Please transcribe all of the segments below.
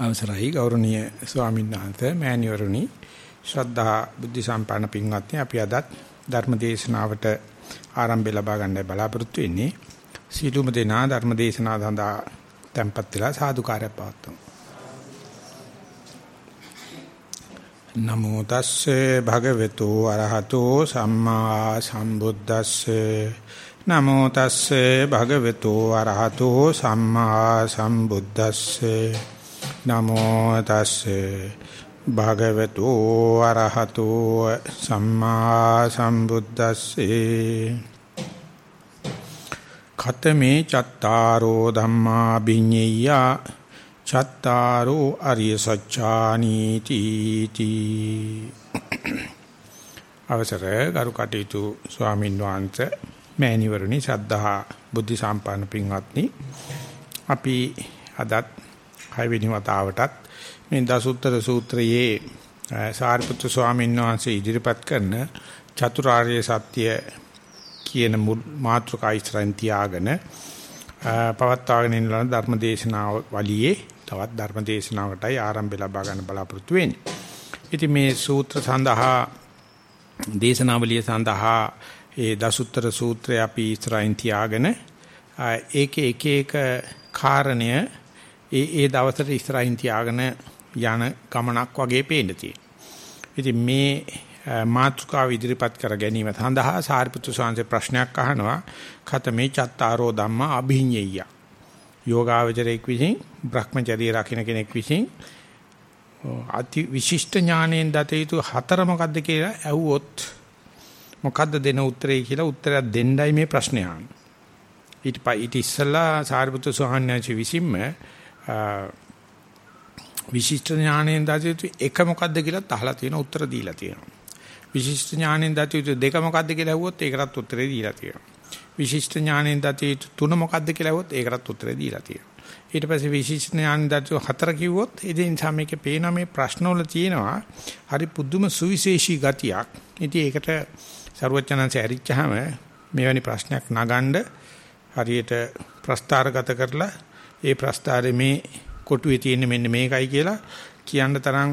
අවසරයි ගෞරවනීය ස්වාමීන් වහන්සේ මෑණිවරණි ශ්‍රද්ධා බුද්ධ සම්පන්න පින්වත්නි අපි අදත් ධර්ම දේශනාවට ආරම්භය ලබා ගන්නයි බලාපොරොත්තු වෙන්නේ. සීලුම දෙනා ධර්ම දේශනාව සඳහා tempත් වෙලා සාදුකාරයක් පවත්වමු. නමෝ තස්සේ භගවතු අරහතෝ සම්මා සම්බුද්දස්සේ. නමෝ තස්සේ භගවතු අරහතෝ සම්මා සම්බුද්දස්සේ. නමෝ තස්සේ භගවතු අරහතෝ සම්මා සම්බුද්දස්සේ. ඛතමේ චත්තාරෝ ධම්මා බිඤ්ඤය චත්තාරෝ අරිය සත්‍යානි තීති අවසර ගරු කටයුතු ස්වාමින් වහන්සේ මෑණිවරණි ශ්‍රද්ධා බුද්ධ සම්පන්න පින්වත්නි. අපි අදත් හයවෙනි වතාවටත් මේ දසුත්තර සූත්‍රයේ සාරිපුත්‍ර ස්වාමීන් වහන්සේ ඉදිරිපත් කරන චතුරාර්ය සත්‍ය කියන මාතෘකා ඉස්සරහින් තියාගෙන පවත්වාගෙන යන ධර්ම දේශනාව වලියේ තවත් ධර්ම දේශනාවටයි ආරම්භය ලබා ගන්න බලාපොරොත්තු වෙන්නේ. ඉතින් මේ සූත්‍ර සඳහා දේශනාවලිය සඳහා ඒ දසුත්තර සූත්‍රය අපි ඉස්සරහින් තියාගෙන ඒකේ එක එක කාරණය ඒ ඒ දවසට ඉස්සරහින් තියාගෙන යන ගමනක් වගේ පේන්න තියෙනවා. ඉතින් මේ මාතෘකාව ඉදිරිපත් කර ගැනීම සඳහා සාරිපුත්‍ර ස්වාමීන් ප්‍රශ්නයක් අහනවා ඛතමේ චත්තාරෝ ධම්මා අභිඤ්ඤය. යෝගාවචරයක් විසින් Brahmacharya රකින්න කෙනෙක් විසින් අති විශිෂ්ට ඥාණයෙන් දත යුතු හතර මොකද්ද කියලා ඇහුවොත් මොකද්ද දෙන උත්තරේ කියලා උත්තරයක් දෙන්නයි මේ ප්‍රශ්නේ අහන්නේ. ඊට පස්සේ ඊට ඉස්සලා සාරිපුත්‍ර ස්වාමීන් වහන්සේ විසින්ම විශිෂ්ට ඥාණයෙන් දතියුතු එක මොකද්ද කියලා අහලා තියෙන උත්තර දීලා තියෙනවා. විශිෂ්ට ඥාණයෙන් දතියුතු දෙක මොකද්ද කියලා අහුවොත් ඒකටත් උත්තරේ දීලා තියෙනවා. විශිෂ්ට ඥාණයෙන් දතියුතු තුන මොකද්ද කියලා අහුවොත් ඒකටත් උත්තරේ දීලා තියෙනවා. ඊට පස්සේ විශිෂ්ට ඥාණයෙන් දතියුතු හතර කිව්වොත් ඉතින් සමේකේ පේන මේ ප්‍රශ්නවල තියෙනවා හරි පුදුම සුවිශේෂී ගතියක්. ඉතින් ඒකට ਸਰවඥාන්සේ ඇරිච්චාම මෙවැනි ප්‍රශ්නයක් නගන්න හරියට ප්‍රස්තාරගත කරලා ඒ ප්‍රස්තාරේ මේ කොටුවේ තියෙන මෙන්න මේකයි කියලා කියන්න තරම්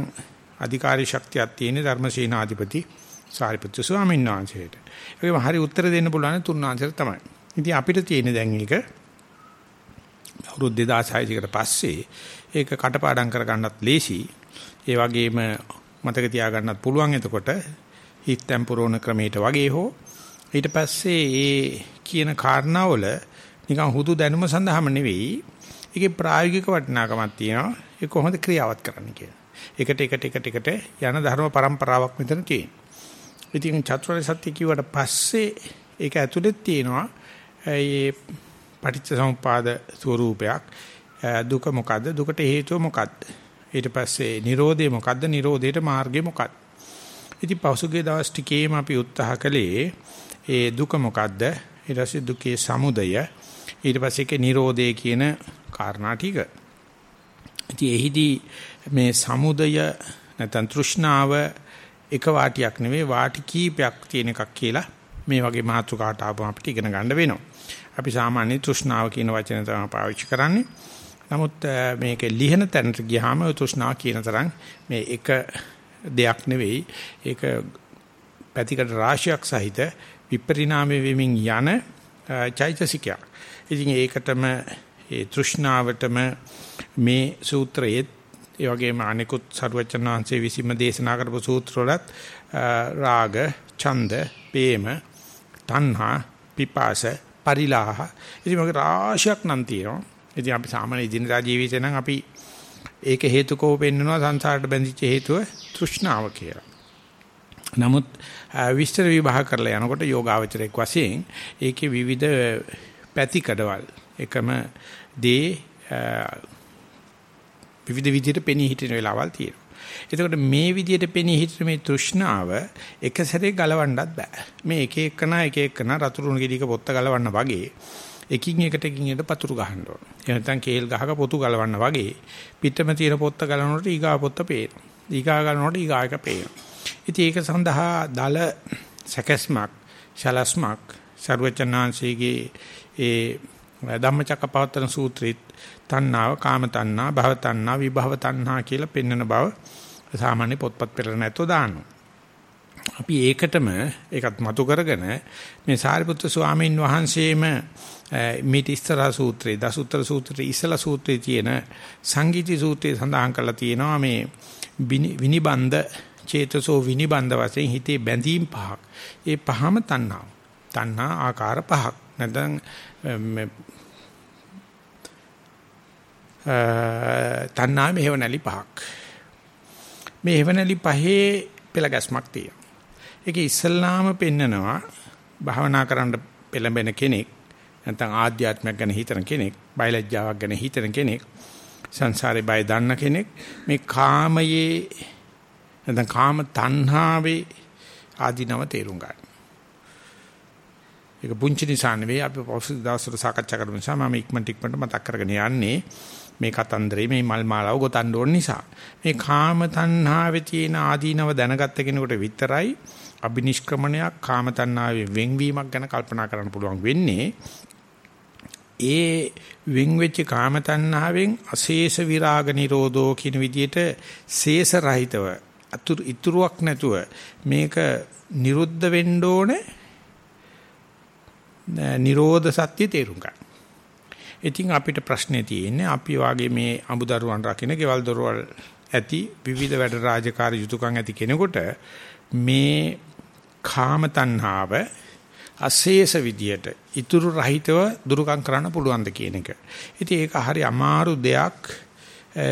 අධිකාරී ශක්තියක් තියෙන ධර්මසේනාධිපති සාරිපුත්‍ර ස්වාමීන් වහන්සේට. ඒකම හරි උත්තර දෙන්න පුළුවන් තුන්වහන්සේට තමයි. ඉතින් අපිට තියෙන දැන් එක අවුරුදු 2006 කට පස්සේ ඒක කටපාඩම් කරගන්නත් ලේසි. ඒ වගේම මතක තියාගන්නත් පුළුවන් එතකොට හිතෙන් පුරවන ක්‍රමයට වගේ හෝ ඊට පස්සේ ඒ කියන කාරණාවල නිකන් හුදු දැනුම සඳහාම නෙවෙයි ඒකේ ප්‍රායෝගික වටිනාකමක් තියෙනවා. ඒක කොහොමද ක්‍රියාවත් කරන්න කියලා. එකට එකට එකට එකට යන ධර්ම પરම්පරාවක් මෙතන තියෙනවා. ඉතින් චතුරාර්ය සත්‍ය කිව්වට පස්සේ ඒක ඇතුළේ තියෙනවා ඒ පටිච්ච සමුපාද ස්වરૂපයක්. දුක මොකද්ද? දුකට හේතුව මොකද්ද? ඊට පස්සේ Nirodhe මොකද්ද? Nirodheට මාර්ගය මොකක්ද? ඉතින් පසුගිය දවස් ටිකේම අපි උත්සාහ කළේ ඒ දුක මොකද්ද? ඊට පස්සේ දුකේ සමුදය ඊට පස්සේ ඒකේ Nirodhe කියන කාරණා ටික. ඉතින් එහිදී මේ සමුදය නැත්නම් තෘෂ්ණාව එක වාටියක් නෙවෙයි වාටි කීපයක් තියෙන එකක් කියලා මේ වගේ මාතෘකාට ආපුවම අපිට ඉගෙන ගන්න වෙනවා. අපි සාමාන්‍ය තෘෂ්ණාව කියන වචන තමයි පාවිච්චි කරන්නේ. නමුත් මේක ලිහන තැනට ගියාම තෘෂ්ණාව කියන තරම් මේ එක දෙයක් නෙවෙයි ඒක පැතිකඩ රාශියක් සහිත විපරිණාමය වෙමින් යන චෛතසිකයක්. ඉතින් ඒකටම ඒ තෘෂ්ණාවටම මේ සූත්‍රයේ ඒ වගේම අනිකුත් සරුවචන වහන්සේ විසින්ම දේශනා කරපු සූත්‍රවලත් රාග, ඡන්ද, ප්‍රේම, තණ්හා, පිපාස, පරිලාහ ඉතින් මොකද රාශියක් නම් තියෙනවා. ඉතින් අපි සාමාන්‍ය දිනදා ජීවිතේ නම් අපි ඒක හේතුකෝ පෙන්නනවා සංසාරට බැඳිච්ච හේතුව තෘෂ්ණාව කියලා. නමුත් විස්තර විභාග කරලා යනකොට යෝගාවචරයක් වශයෙන් ඒකේ විවිධ පැතිකඩවල් එකම දේ විවිධ විදිහට පෙනී හිටින වෙලාවල් තියෙනවා. එතකොට මේ විදිහට පෙනී හිටින මේ තෘෂ්ණාව එක සැරේ ගලවන්නත් බෑ. මේ එක එකනා එක එකනා රතුරුණු ගෙඩියක පොත්ත ගලවන්න වගේ එකින් එකට එකින් එකට පතුරු ගහන්න ඕන. එහෙම නැත්නම් කේල් ගහක පොතු ගලවන්න වගේ පිටම තියෙන පොත්ත ගලවනකොට ඊගා පොත්ත පේනවා. ඊගා ගලවනකොට ඊගා එක පේනවා. ඉතින් ඒක සඳහා දල සැකස්මක්, ශලස්මක්, ਸਰවචනාංශයේ ඒ ධම්මචක්කපවත්තන සූත්‍රෙත් තණ්හාව, කාම තණ්හා, භව තණ්හා, විභව තණ්හා කියලා පෙන්වන බව සාමාන්‍ය පොත්පත් පෙරල නැතෝ දානවා. අපි ඒකටම ඒකත් මතු කරගෙන මේ සාරිපුත්‍ර ස්වාමීන් වහන්සේම මේටි ඉස්සර සූත්‍රයේ දසුත්තර සූත්‍රයේ ඉස්සලා සූත්‍රයේ තියෙන සංගීති සූත්‍රයේ සඳහන් කරලා තියෙනවා මේ විනිබන්ද චේතසෝ විනිබන්ද වශයෙන් හිතේ බැඳීම් පහක්. ඒ පහම තණ්හා. තණ්හා ආකාර පහක්. නැත්නම් තණ්හා මෙහෙව නැලි පහක්. මේ හේවණලි පහේ පෙළ ගැස්මක් තියෙනවා. ඒකේ ඉස්සල්ලාම පෙන්නනවා භාවනා කරන්න පෙළඹෙන කෙනෙක් නැත්නම් ආධ්‍යාත්මයක් ගැන හිතන කෙනෙක්, බයලජ්ජාවක් ගැන හිතන කෙනෙක්, සංසාරේ බය දන්න කෙනෙක් මේ කාමයේ නැත්නම් කාම තණ්හාවේ ආධිනව තේරුම් ගන්න. ඒක පුංචි නිසා නෙවෙයි අපි පොසු දවසට සාකච්ඡා කරමු නිසා මම ඉක්මනට ඉක්මනට මතක් කරගෙන යන්නේ මේ කතන්දරේ මේ මල් මාලාව ගොතන්න ඕන නිසා. මේ කාම තණ්හාවේ තියෙන ආදීනව දැනගත්ත කෙනෙකුට විතරයි අබිනිෂ්ක්‍රමණයක් කාම තණ්හාවේ වෙන්වීමක් ගැන කල්පනා කරන්න පුළුවන් වෙන්නේ. ඒ වෙන් වෙච්ච කාම තණ්හාවෙන් අශේෂ විරාග නිරෝධෝ කියන විදිහට ශේෂ රහිතව අතුරු ඉතුරුවක් නැතුව මේක නිරුද්ධ වෙන්න ඕනේ. නිරෝධ සත්‍ය තේරුම් ගන්න. ඉතින් අපිට ප්‍රශ්නේ තියෙන්නේ අපි වාගේ මේ අමුදරුවන් රකින්න ගෙවල් දොරවල් ඇති විවිධ වැඩ රාජකාරී යුතුයකම් ඇති කෙනෙකුට මේ කාම තණ්හාව අශේෂ විදියට ඉතුරු රහිතව දුරුකම් කරන්න පුළුවන්ද කියන එක. ඉතින් ඒක හරි අමාරු දෙයක්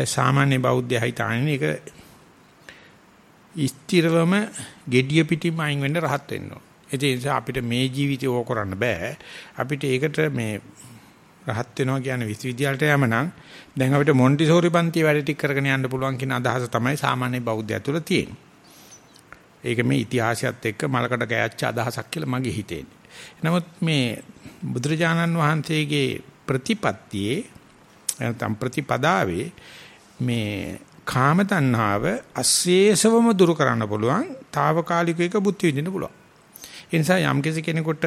සාමාන්‍ය බෞද්ධය හිතාන්නේ ඒක ස්ථිරවම gediya pitima අයින් වෙන්න රහත් වෙන්න ඕන. ඒ නිසා අපිට මේ ජීවිතේ ඕක කරන්න බෑ. අපිට ඒකට මේ රහත් වෙනවා කියන්නේ විශ්වවිද්‍යාලයට යම නම් දැන් අපිට මොන්ටිසෝරි පන්ති වැඩ ටික කරගෙන යන්න පුළුවන් කියන අදහස තමයි සාමාන්‍ය බෞද්ධය තුළ තියෙන්නේ. ඒක මේ ඉතිහාසයත් එක්ක මලකට ගෑච්ච අදහසක් කියලා මගේ හිතෙන්නේ. නමුත් මේ බුදුරජාණන් වහන්සේගේ ප්‍රතිපත්තියේ නැත්නම් ප්‍රතිපදාවේ මේ කාම තණ්හාව අශේෂවම දුරු කරන්න පුළුවන්. తాවකාලික එක බුද්ධ විදින්න පුළුවන්. ඒ නිසා යම් කෙනෙකුට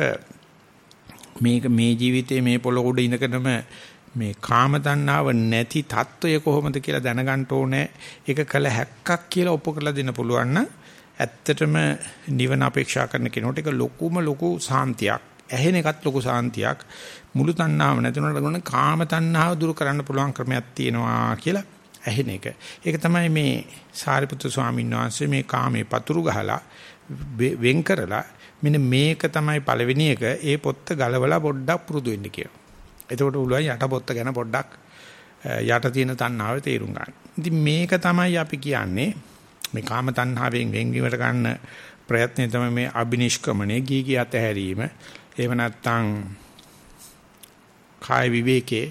මේක මේ ජීවිතේ මේ පොළොව උඩ ඉඳගෙනම මේ කාම තණ්හාව නැති తত্ত্বය කොහොමද කියලා දැනගන්න ඕනේ. ඒක කළ හැක්කක් කියලා ඔප්පු කරලා දෙන්න පුළුවන් නම් ඇත්තටම නිවන අපේක්ෂා කරන කෙනෙකුට ඒක ලොකුම ලොකු සාන්තියක්. ඇහෙන එකත් ලොකු සාන්තියක්. මුළු තණ්හාව නැතුනට ගොන කාම තණ්හාව දුරු කරන්න පුළුවන් ක්‍රමයක් තියෙනවා කියලා ඇහෙන එක. ඒක තමයි මේ සාරිපුත්‍ර ස්වාමීන් වහන්සේ මේ කාමේ පතුරු ගහලා වෙන් කරලා මෙන්න මේක තමයි පළවෙනි එක. ඒ පොත්ත ගලවලා පොඩ්ඩක් පුරුදු වෙන්න කියනවා. එතකොට උළුවන් යට පොත්ත ගැන පොඩ්ඩක් යට තියෙන තණ්හාව තේරුම් ගන්න. ඉතින් මේක තමයි අපි කියන්නේ මේ කාම තණ්හාවෙන් වෙන්වීමට ගන්න ප්‍රයත්නය තමයි මේ අබිනිෂ්ක්‍මණය ගී ගී අතහැරීම. එහෙම නැත්නම් කාය විවේකේ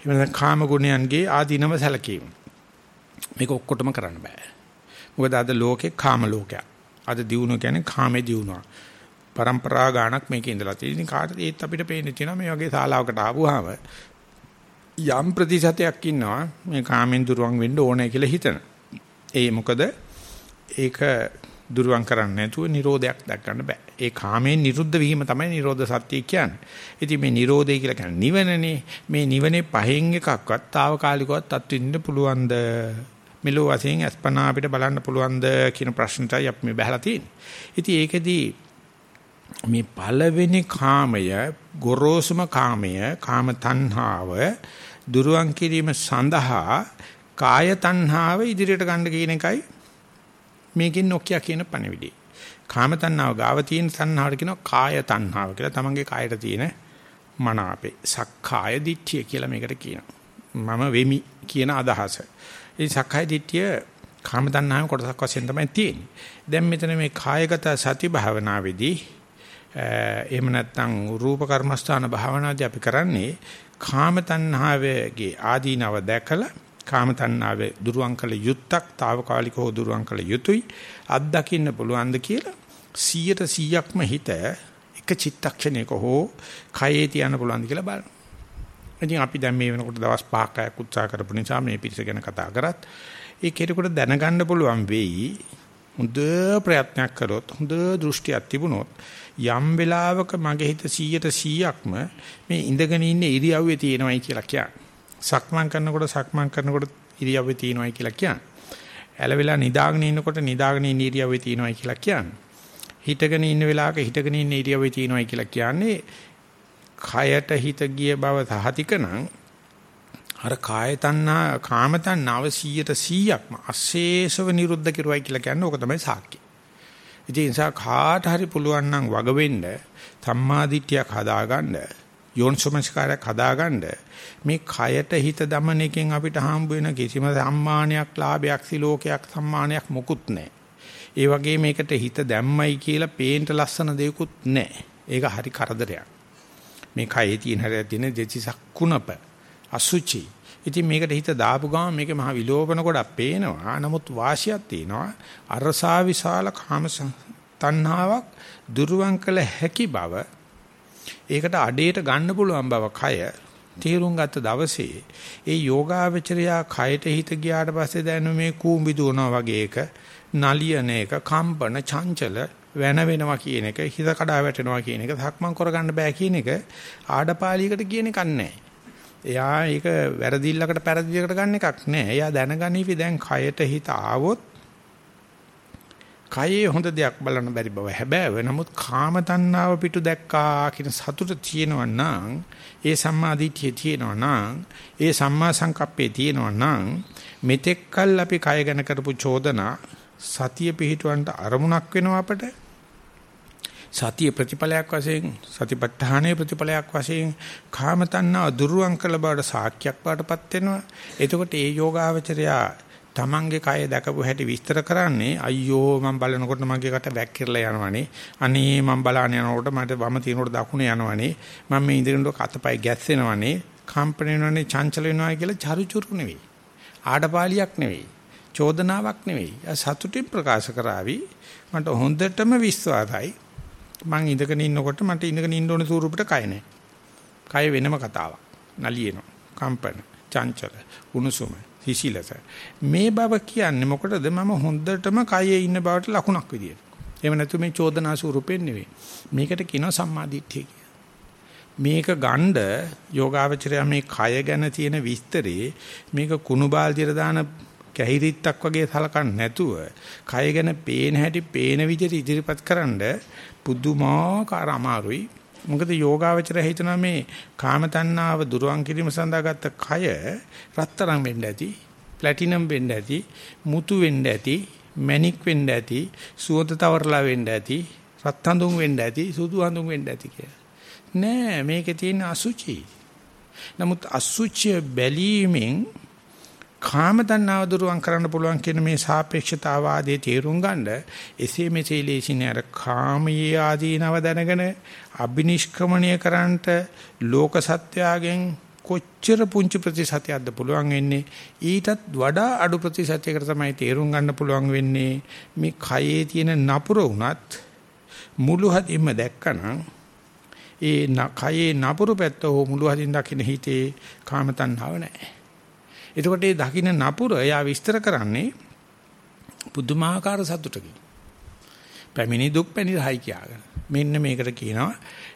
එහෙම කාම ගුණයන්ගේ ආදීනව සැලකීම. මේක ඔක්කොටම කරන්න බෑ. මොකද අද ලෝකේ කාම ලෝකයක්. අද දියුණුව කියන්නේ කාමේ දියුණුව. પરම්පරා ගානක් මේකේ ඉඳලා තියෙන කාටද ඒත් අපිට පේන්නේ තියෙනවා මේ වගේ ශාලාවකට ආවම යම් ප්‍රතිශතයක් ඉන්නවා මේ කාමෙන් දුරවන් වෙන්න ඕනේ කියලා හිතන. ඒ මොකද ඒක දුරවන් කරන්නේ නැතුව Nirodhayak දැක් ගන්න බෑ. ඒ කාමයෙන් නිරුද්ධ වීම තමයි Nirodha සත්‍ය කියන්නේ. ඉතින් මේ Nirodhe කියලා කියන්නේ නිවනනේ. මේ නිවනේ පහෙන් එකක්වත් తాවකාලිකවත් අත්විඳින්න පුළුවන්ද? මෙලෝ වශයෙන් අස්පනා අපිට බලන්න පුළුවන්ද කියන ප්‍රශ්නටයි අපි මේ බහලා තියෙන්නේ. ඉතින් ඒකෙදී මේ පළවෙනි කාමය, ගොරෝසුම කාමය, කාම තණ්හාව දුරුවන් කිරීම සඳහා කාය තණ්හාව ඉදිරියට ගන්න කියන එකයි මේකෙන් නොකිය කියන පණිවිඩය. කාම තණ්හාව ගාව තියෙන තණ්හාවට කියනවා කාය තණ්හාව කියලා. තමන්ගේ කායට තියෙන මන අපේ සක්කාය දිට්ඨිය කියලා මේකට කියනවා. මම වෙමි කියන අදහස. ඒ සක්කාය දිට්ඨිය කාම තණ්හාවේ කොටසක් වශයෙන් තමයි තියෙන්නේ. දැන් මෙතන මේ කායගත සති භාවනාවේදී එහෙම නැත්නම් රූප කර්මස්ථාන භාවනාදී අපි කරන්නේ කාම තණ්හාවේගේ ආදීනව දැකලා කාම තණ්හාවේ දුරුවන් කළ යුත්තක් తాවකාලිකව දුරුවන් කළ යුතුයි අත්දකින්න පුළුවන්ද කියලා 100ට 100ක්ම හිත එක චිත්තක්ෂණයක හෝ කයේ තියන්න පුළුවන්ද කියලා බලන්න. ඉතින් අපි දැන් මේ වෙනකොට දවස් 5ක් උත්සාහ කරපු නිසා මේ පිරිස ගැන කතා කරත් ඒ කෙනෙකුට දැනගන්න පුළුවන් වෙයි හොඳ ප්‍රයත්නයක් කරොත් හොඳ දෘෂ්ටියක් තිබුණොත් යම් වෙලාවක මගේ හිත 100ට 100ක්ම මේ ඉඳගෙන ඉන්න ඉරියව්වේ තියෙනවයි කියලා කියන්නේ. සක්මන් කරනකොට සක්මන් කරනකොට ඉරියව්වේ තියෙනවයි කියලා කියන්නේ. ඇලවිලා නිදාගෙන ඉන්නකොට නිදාගෙන ඉන්න ඉරියව්වේ තියෙනවයි කියලා කියන්නේ. හිටගෙන ඉන්න වෙලාවක හිටගෙන ඉන්න ඉරියව්වේ තියෙනවයි කියලා කියන්නේ කයට හිත ගිය බව සහතිකනම් අර කාය තණ්හා කාම තණ්හාව 100ට 100ක්ම අශේෂව නිරුද්ධ කෙරුවයි කියලා කියන්නේ ඕක තමයි සාක්ෂි. ඉතින් ඒ නිසා කාට හරි පුළුවන් නම් වග වෙන්න සම්මාදිට්ඨියක් හදාගන්න යෝනිසෝමස්කාරයක් හදාගන්න මේ කයට හිත දමන එකෙන් අපිට හම්බ වෙන කිසිම සම්මානයක් ලාභයක් සිලෝකයක් සම්මානයක් මොකුත් නැහැ. ඒ වගේ මේකට හිත දැම්මයි කියලා පේන්ට ලස්සන දෙයක්වත් නැහැ. ඒක හරි කරදරයක්. මේ කයේ තියෙන හැරෙ තියෙන දෙචිසක් කුණප අසුචි. ඉතින් මේකට හිත දාපු ගමන් මේකේ මහ විලෝපන ගොඩක් පේනවා. නමුත් වාසියක් තියෙනවා. අරසා විශාල කාම තණ්හාවක් දුරුවන් කළ හැකි බව ඒකට අඩේට ගන්න පුළුවන් බව කය තීරුම් ගත්ත දවසේ ඒ යෝගාවචරයා කයට හිත ගියාට පස්සේ දැනෙන මේ කූඹි දුවනවා වගේ එක නලියන එක කම්පන චංචල වෙන වෙනවා කියන එක හිත කඩා වැටෙනවා කියන එක සක්මන් කරගන්න බෑ කියන එක ආඩපාලියකට කියන එකක් නැහැ. එයා ඒක වැරදිල්ලකට පෙරදිල්ලකට ගන්න එකක් නෑ. එයා දැනගනිවි දැන් කයට හිත ආවොත් කයේ හොඳ දෙයක් බලන්න බැරි බව හැබැයි නමුත් කාම තණ්හාව පිටු දැක්කා කියන සතුට තියෙනවා නම් ඒ සම්මා දිට්ඨිය තියෙනවා නම් ඒ සම්මා සංකප්පේ තියෙනවා නම් මෙතෙක්කල් අපි කය ගැන කරපු චෝදනා සතිය පිහිටවන්න අරමුණක් වෙනවා අපට සතිය ප්‍රතිඵලයක් වශයෙන් සතිපට්ඨානයේ ප්‍රතිඵලයක් වශයෙන් කාම තණ්හා දුරුවන් කළ බවට සාක්ෂියක් බවටපත් වෙනවා. එතකොට ඒ යෝගාවචරයා තමන්ගේ කය දැකපු හැටි විස්තර කරන්නේ අයියෝ මම බලනකොට මගේ කට වැක්කිරලා යනවනේ. අනේ මම බලාන යනකොට මට වම තිනකොට දකුණ යනවනේ. මම මේ ඉඳගෙනකොට අතපය ගැස්සෙනවනේ. කම්පණ වෙනවනේ චංචල වෙනවා කියලා චරුචුරු නෙවෙයි. ආඩපාලියක් නෙවෙයි. චෝදනාවක් නෙවෙයි. සතුටින් ප්‍රකාශ කරાવી. මට හොඳටම විශ්වාසයි. මං ඉඳගෙන ඉන්නකොට මට ඉඳගෙන ඉන්න ඕන ස්වරූපෙට කය නැහැ. කය වෙනම කතාවක්. නලියෙනවා. කම්පන, චංචල, උණුසුම, හිසිලස. මේ බව කියන්නේ මොකටද? මම හොඳටම කයේ ඉන්න බවට ලකුණක් විදියට. එහෙම නැතු මේ චෝදනා ස්වරූපෙන් නෙවෙයි. මේකට කියනවා සම්මාදිට්ඨිය මේක ගණ්ඩ යෝගාවචරය මේ කය ගැන තියෙන විස්තරේ මේක කුණු බාල්දියට දාන කැහිරිත්තක් වගේ සලකන්නේ නැතුව කය ගැන පේන හැටි පේන විදිහට ඉදිරිපත් කරන්න පුදුමාකාර අමාරුයි. මොකද යෝගාවචරය හිතනවා මේ කාම තණ්හාව දුරවන් කිරීම සඳහා ගත්ත කය රත්තරන් වෙන්න ඇති, ප්ලැටිනම් වෙන්න ඇති, මුතු වෙන්න ඇති, මැණික් වෙන්න ඇති, සුවඳ තවරලා වෙන්න ඇති, රත් හඳුන් වෙන්න ඇති, සුදු හඳුන් වෙන්න ඇති කියලා. නෑ මේකේ තියෙන අසුචි. නමුත් අසුචි බැලීමෙන් කාම තණ්හාව දුරුවන් කරන්න පුළුවන් කියන මේ සාපේක්ෂතාවාදයේ තේරුම් ගන්න එසේ මෙසේ ලේසින් අර කාමයේ ආදීනව දැනගෙන අබිනිෂ්ක්‍මණය කරන්නට ලෝක සත්‍යයෙන් කොච්චර පුංචි ප්‍රතිශතයක්ද පුළුවන් වෙන්නේ? ඊටත් වඩා අඩු ප්‍රතිශතයකට තමයි තේරුම් ගන්න පුළුවන් වෙන්නේ. මේ කයේ තියෙන නපුර උනත් මුළු හදින්ම දැක්කනම් ඒ කයේ නපුරු පැත්ත හෝ මුළු හදින් දකින්න හිතේ කාම තණ්හාව නැහැ. එතකොට මේ දකින්න නපුර එයා විස්තර කරන්නේ පුදුමාකාර සතුටකින්. පැමිණි දුක් පැනිරහයි කියාගෙන. මෙන්න මේකට කියනවා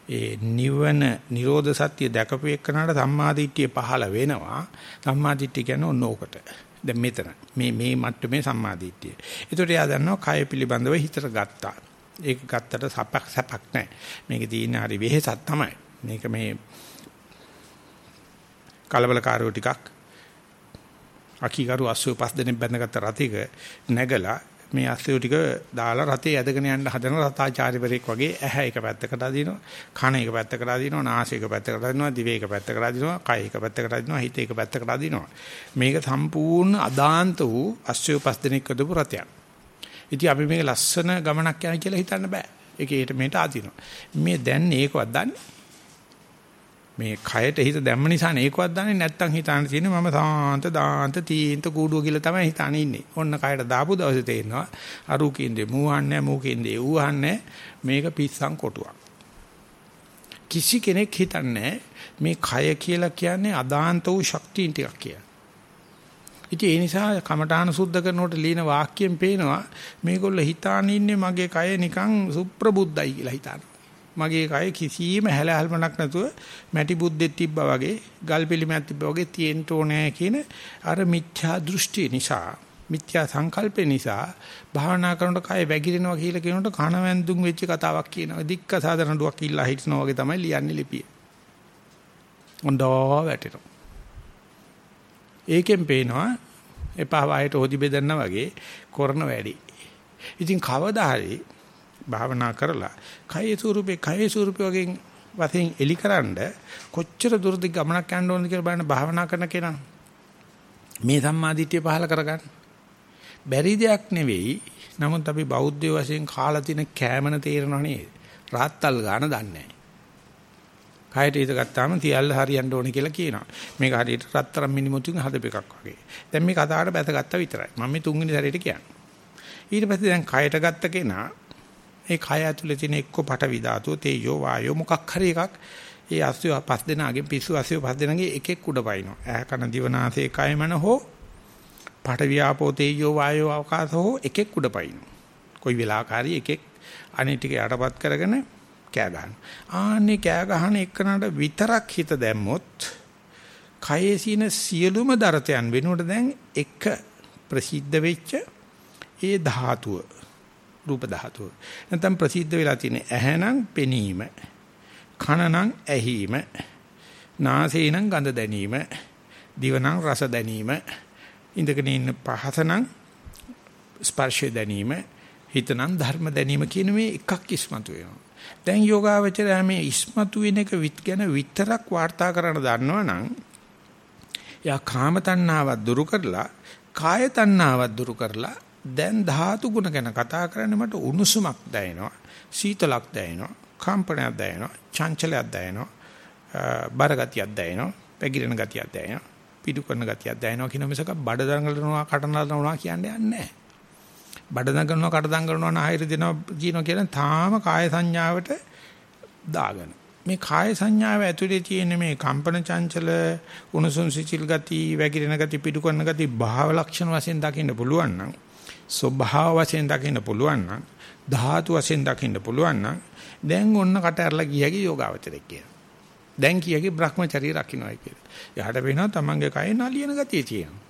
ඒ නිවන නිරෝධ සත්‍ය දැකපු එකනට සම්මාදිට්ඨිය පහළ වෙනවා. සම්මාදිට්ඨිය කියන්නේ ඔන්න ඕකට. දැන් මෙතන මේ මේ මට්ටමේ සම්මාදිට්ඨිය. ඒකට එයා දන්නවා කය පිළිබඳව හිතට ගත්තා. ඒක ගත්තට සපක් සපක් නැහැ. මේකේ තියෙන හරි වෙහෙසක් තමයි. මේක මේ කලබලකාරෝ ටිකක් අකීකරු අස්සෝ පස් දෙනෙක් බැඳගත්ත රථයක නැගලා මේ අස්සෝ ටික දාලා රථේ ඇදගෙන යන්න හදන රථාචාර්යවරයෙක් වගේ ඇහැ එක පැත්තකට අදිනවා කන එක පැත්තකට අදිනවා නාසය එක පැත්තකට අදිනවා දිව එක පැත්තකට අදිනවා කය එක පැත්තකට අදිනවා හිත එක පැත්තකට අදිනවා. මේක සම්පූර්ණ අදාන්ත වූ අස්සෝ පස් දෙනෙක් අදපු රථයක්. ඉතින් අපි මේක ලස්සන ගමනක් යන කියලා හිතන්න බෑ. ඒකේට මේට අදිනවා. මේ දැන් ඒකවත් දන්නේ මේ කයට හිත දැම්ම නිසා ඒකවත් දන්නේ නැත්තම් හිතාන තියෙන්නේ මම සාන්ත දාන්ත තීන්ත කූඩුව කියලා තමයි හිතාන ඉන්නේ. ඔන්න කයට දාපු දවසේ තේරෙනවා අරු කින්දේ මූහන්නේ මූ කින්දේ ඌහන්නේ මේක පිස්සන් කොටුවක්. කිසි කෙනෙක් හිතන්නේ මේ කය කියලා කියන්නේ අදාන්ත වූ ශක්තියින් ටිකක් කියලා. ඉතින් ඒ නිසා කමඨාන සුද්ධ කරනකොට লীන වාක්‍යයෙන් පේනවා මේගොල්ලෝ හිතාන ඉන්නේ මගේ කය නිකන් සුප්‍රබුද්ධයි කියලා හිතාන. මගේ කය කිසිම හැලහැල්මක් නැතුව මැටි බුද්දෙක් තිබ්බා වගේ ගල් පිළිමයක් තිබ්බා වගේ තියෙන්න ඕනේ කියන අර මිත්‍යා දෘෂ්ටි නිසා මිත්‍යා සංකල්පේ නිසා භාවනා කරනකොට කය වැగిරෙනවා කියලා කියනකොට කනවැන්දුම් වෙච්ච කතාවක් කියනවා. දික්ක සාධන ඩුවක් ඉල්ලා හිටනවා වගේ තමයි ලියන්නේ ලිපිය. හොඳව වැටෙනවා. ඒකෙන් පේනවා එපා වහයට හොදි බෙදන්න වගේ කරන වැඩි. ඉතින් කවදා හරි භාවනා කරලා කයේ ස්වරූපේ කයේ ස්වරූපේ වගේ වශයෙන් එලිකරනද කොච්චර දුරද ගමනක් යන්න ඕනද කියලා බලන්න භාවනා කරන කෙනා මේ සම්මාදිටිය පහල කරගන්න බැරි දෙයක් නෙවෙයි නමුත් අපි බෞද්ධ වශයෙන් කාලා තින කෑමන තේරෙනව නේද රාත්තල් ගාන දන්නේ කයට ඉත ගත්තාම තියල්ල හරියන්න ඕනේ කියලා කියනවා. මේක හරියට රත්තරන් මිනිමුතුන් හදපු එකක් වගේ. දැන් මේ කතාවට බැසගත්තා විතරයි. මම මේ තුන්වෙනි සැරේට කියන්නේ. ඊට පස්සේ දැන් කයට ගත්ත කෙනා ඒ කය ඇතුලේ තියෙන එක්ක පටවි ධාතුව තේජෝ වායෝ මොකක් හරි එකක් ඒ අස්සය පස් දෙනාගෙන් පිස්සු අස්සය පස් දෙනාගේ එකෙක් උඩ පයින්නවා. ඇහ කන දිවනාසය කය මන හෝ පටවි ආපෝ තේජෝ වායෝ අවකාශ හෝ එකෙක් උඩ පයින්නවා. කොයි වෙලාවකරි එකෙක් අනේ ටික යටපත් කරගෙන කෑ ගන්න. ආන්නේ කෑ ගහන එකනට විතරක් හිත දැම්මොත් කයේ සින සියලුම දරතයන් වෙනුවට දැන් එක ප්‍රසිද්ධ වෙච්ච ඒ ධාතුව රූප ධාතුව. නැත්නම් ප්‍රසිද්ධ වෙලා තියෙන ඇහැනම් පෙනීම, කනනම් ඇහිීම, නාසයනම් ගඳ දැනීම, දිවනම් රස දැනීම, ඉඳගෙන ඉන්න පහසනම් ස්පර්ශය දැනීම, හිතනම් ධර්ම දැනීම කියන මේ එකක් ඉස්මතු වෙනවා. දැන් යෝගාවචරය මේ ඉස්මතු වෙන එක විත් ගැන විතරක් වාර්තා කරන්න දන්නවනම් යා කාම තණ්හාවක් දුරු කරලා කාය තණ්හාවක් දුරු කරලා දැන් ධාතු ගුණ ගැන කතා කරන්නේ මට උණුසුමක් දැනෙනවා සීතලක් දැනෙනවා කම්පනයක් දැනෙනවා චංචලයක් දැනෙනවා බරගතියක් දැනෙනවා පැගිරෙන ගතියක් දැනෙනවා පිටු කරන ගතියක් දැනෙනවා කියන මිසක බඩ දඟලනවා කටනලනවා කියන්නේ නැහැ. බඩ දඟලනවා කට දඟලනවා නාහිර දෙනවා කියනවා කියන තාම කාය සංඥාවට දාගෙන. මේ කාය සංඥාව ඇතුලේ තියෙන මේ කම්පන චංචල උණුසුම් සිචිල් ගති වැగిරෙන ගති පිටු කරන ගති භාව ලක්ෂණ වශයෙන් දකින්න පුළුවන් නම් ස්වභාව වශයෙන් දකින්න පුළුවන් නම් ධාතු වශයෙන් දකින්න පුළුවන් නම් දැන් ඔන්න කට ඇරලා ගියගේ යෝගාවචරයක් කියන. දැන් කියගේ Brahmacharya රකින්නයි කියලා. එහාට වෙනවා තමන්ගේ කය නලියන ගතිය තියෙනවා.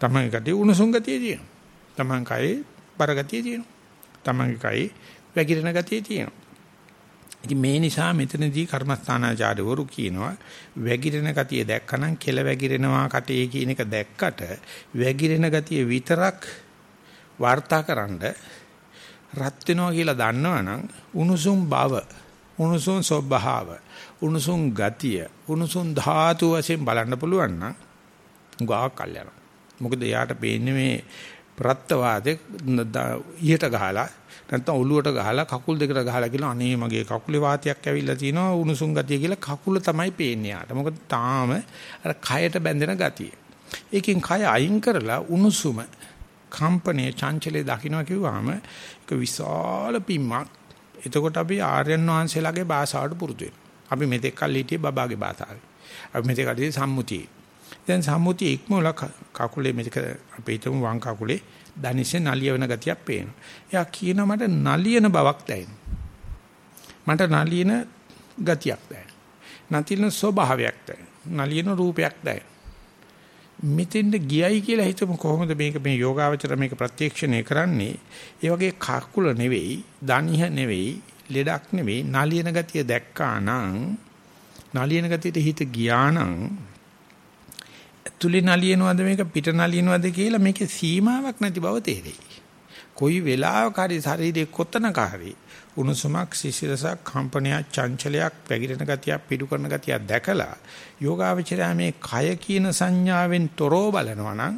තමන්ගේ කටේ උණුසුම් ගතිය තියෙනවා. තමන් කයේ බර ගතිය තියෙනවා. තමන්ගේ කයේ වැగిරෙන ගතිය තියෙනවා. ඉතින් මේ නිසා මෙතනදී කර්මස්ථානාචාර්යවරු කියනවා වැగిරෙන ගතිය දැක්කනම් කෙල වැగిරෙනවා කටේ කියන එක දැක්කට වැగిරෙන ගතිය විතරක් වාර්තාකරනද රත් වෙනවා කියලා දන්නවනම් උණුසුම් බව උණුසුම් ස්වභාව උණුසුම් ගතිය උණුසුම් ධාතු වශයෙන් බලන්න පුළුවන් නම් ගා කල්යන මොකද යාට පේන්නේ මේ ප්‍රත්‍යවාදේ ඊට ගහලා නැත්නම් ඔළුවට ගහලා කකුල් දෙකට ගහලා කියලා අනේ මගේ කකුලේ වාතයක් ඇවිල්ලා තිනවා උණුසුම් ගතිය කියලා කකුල තමයි පේන්නේ යාට මොකද තාම අර කයට බැඳෙන ගතිය. ඒකෙන් කය අයින් කරලා උණුසුම කම්පනයේ චංචලයේ දකින්න කිව්වම ඒක විශාල පිම්මක්. එතකොට අපි ආර්යයන් වහන්සේලාගේ භාෂාවට පුරුදු වෙනවා. අපි මෙතෙක් කල් හිටියේ බබාගේ භාෂාවේ. අපි මෙතෙක් කල් සම්මුතියේ. දැන් සම්මුතිය ඉක්මවල කකුලේ මෙතක අපි හිතමු වම් කකුලේ දනිසේ නලිය වෙන ගතියක් පේනවා. එයා කියනවා මට නලියන බවක් දැනෙනවා. මට නලියන ගතියක් දැනෙනවා. නතින ස්වභාවයක් දැනෙනවා. නලියන රූපයක් දැනෙනවා. මෙතෙන්ද ගියයි කියලා හිතමු. කොහොමද මේක මේ යෝගාවචර මේක ප්‍රත්‍යක්ෂණය කරන්නේ? ඒ වගේ කකුල නෙවෙයි දණිහ නෙවෙයි ලෙඩක් නෙවෙයි නලියන ගතිය දැක්කා නම් නලියන ගතියට හිත ගියා නම් ඇතුලේ නලියනවද මේක පිට නලියනවද කියලා මේකේ සීමාවක් නැති බව තේරෙයි. කොයි වෙලාවක හරි ශරීරයේ කොතනක හරි උණුසුමක් සිසිලසක් කම්පනයක් චංචලයක් වැగిරෙන ගතියක් පිටු කරන ගතියක් දැකලා යෝගාවචරය මේ කය කියන සංඥාවෙන් තොරව බලනවා නම්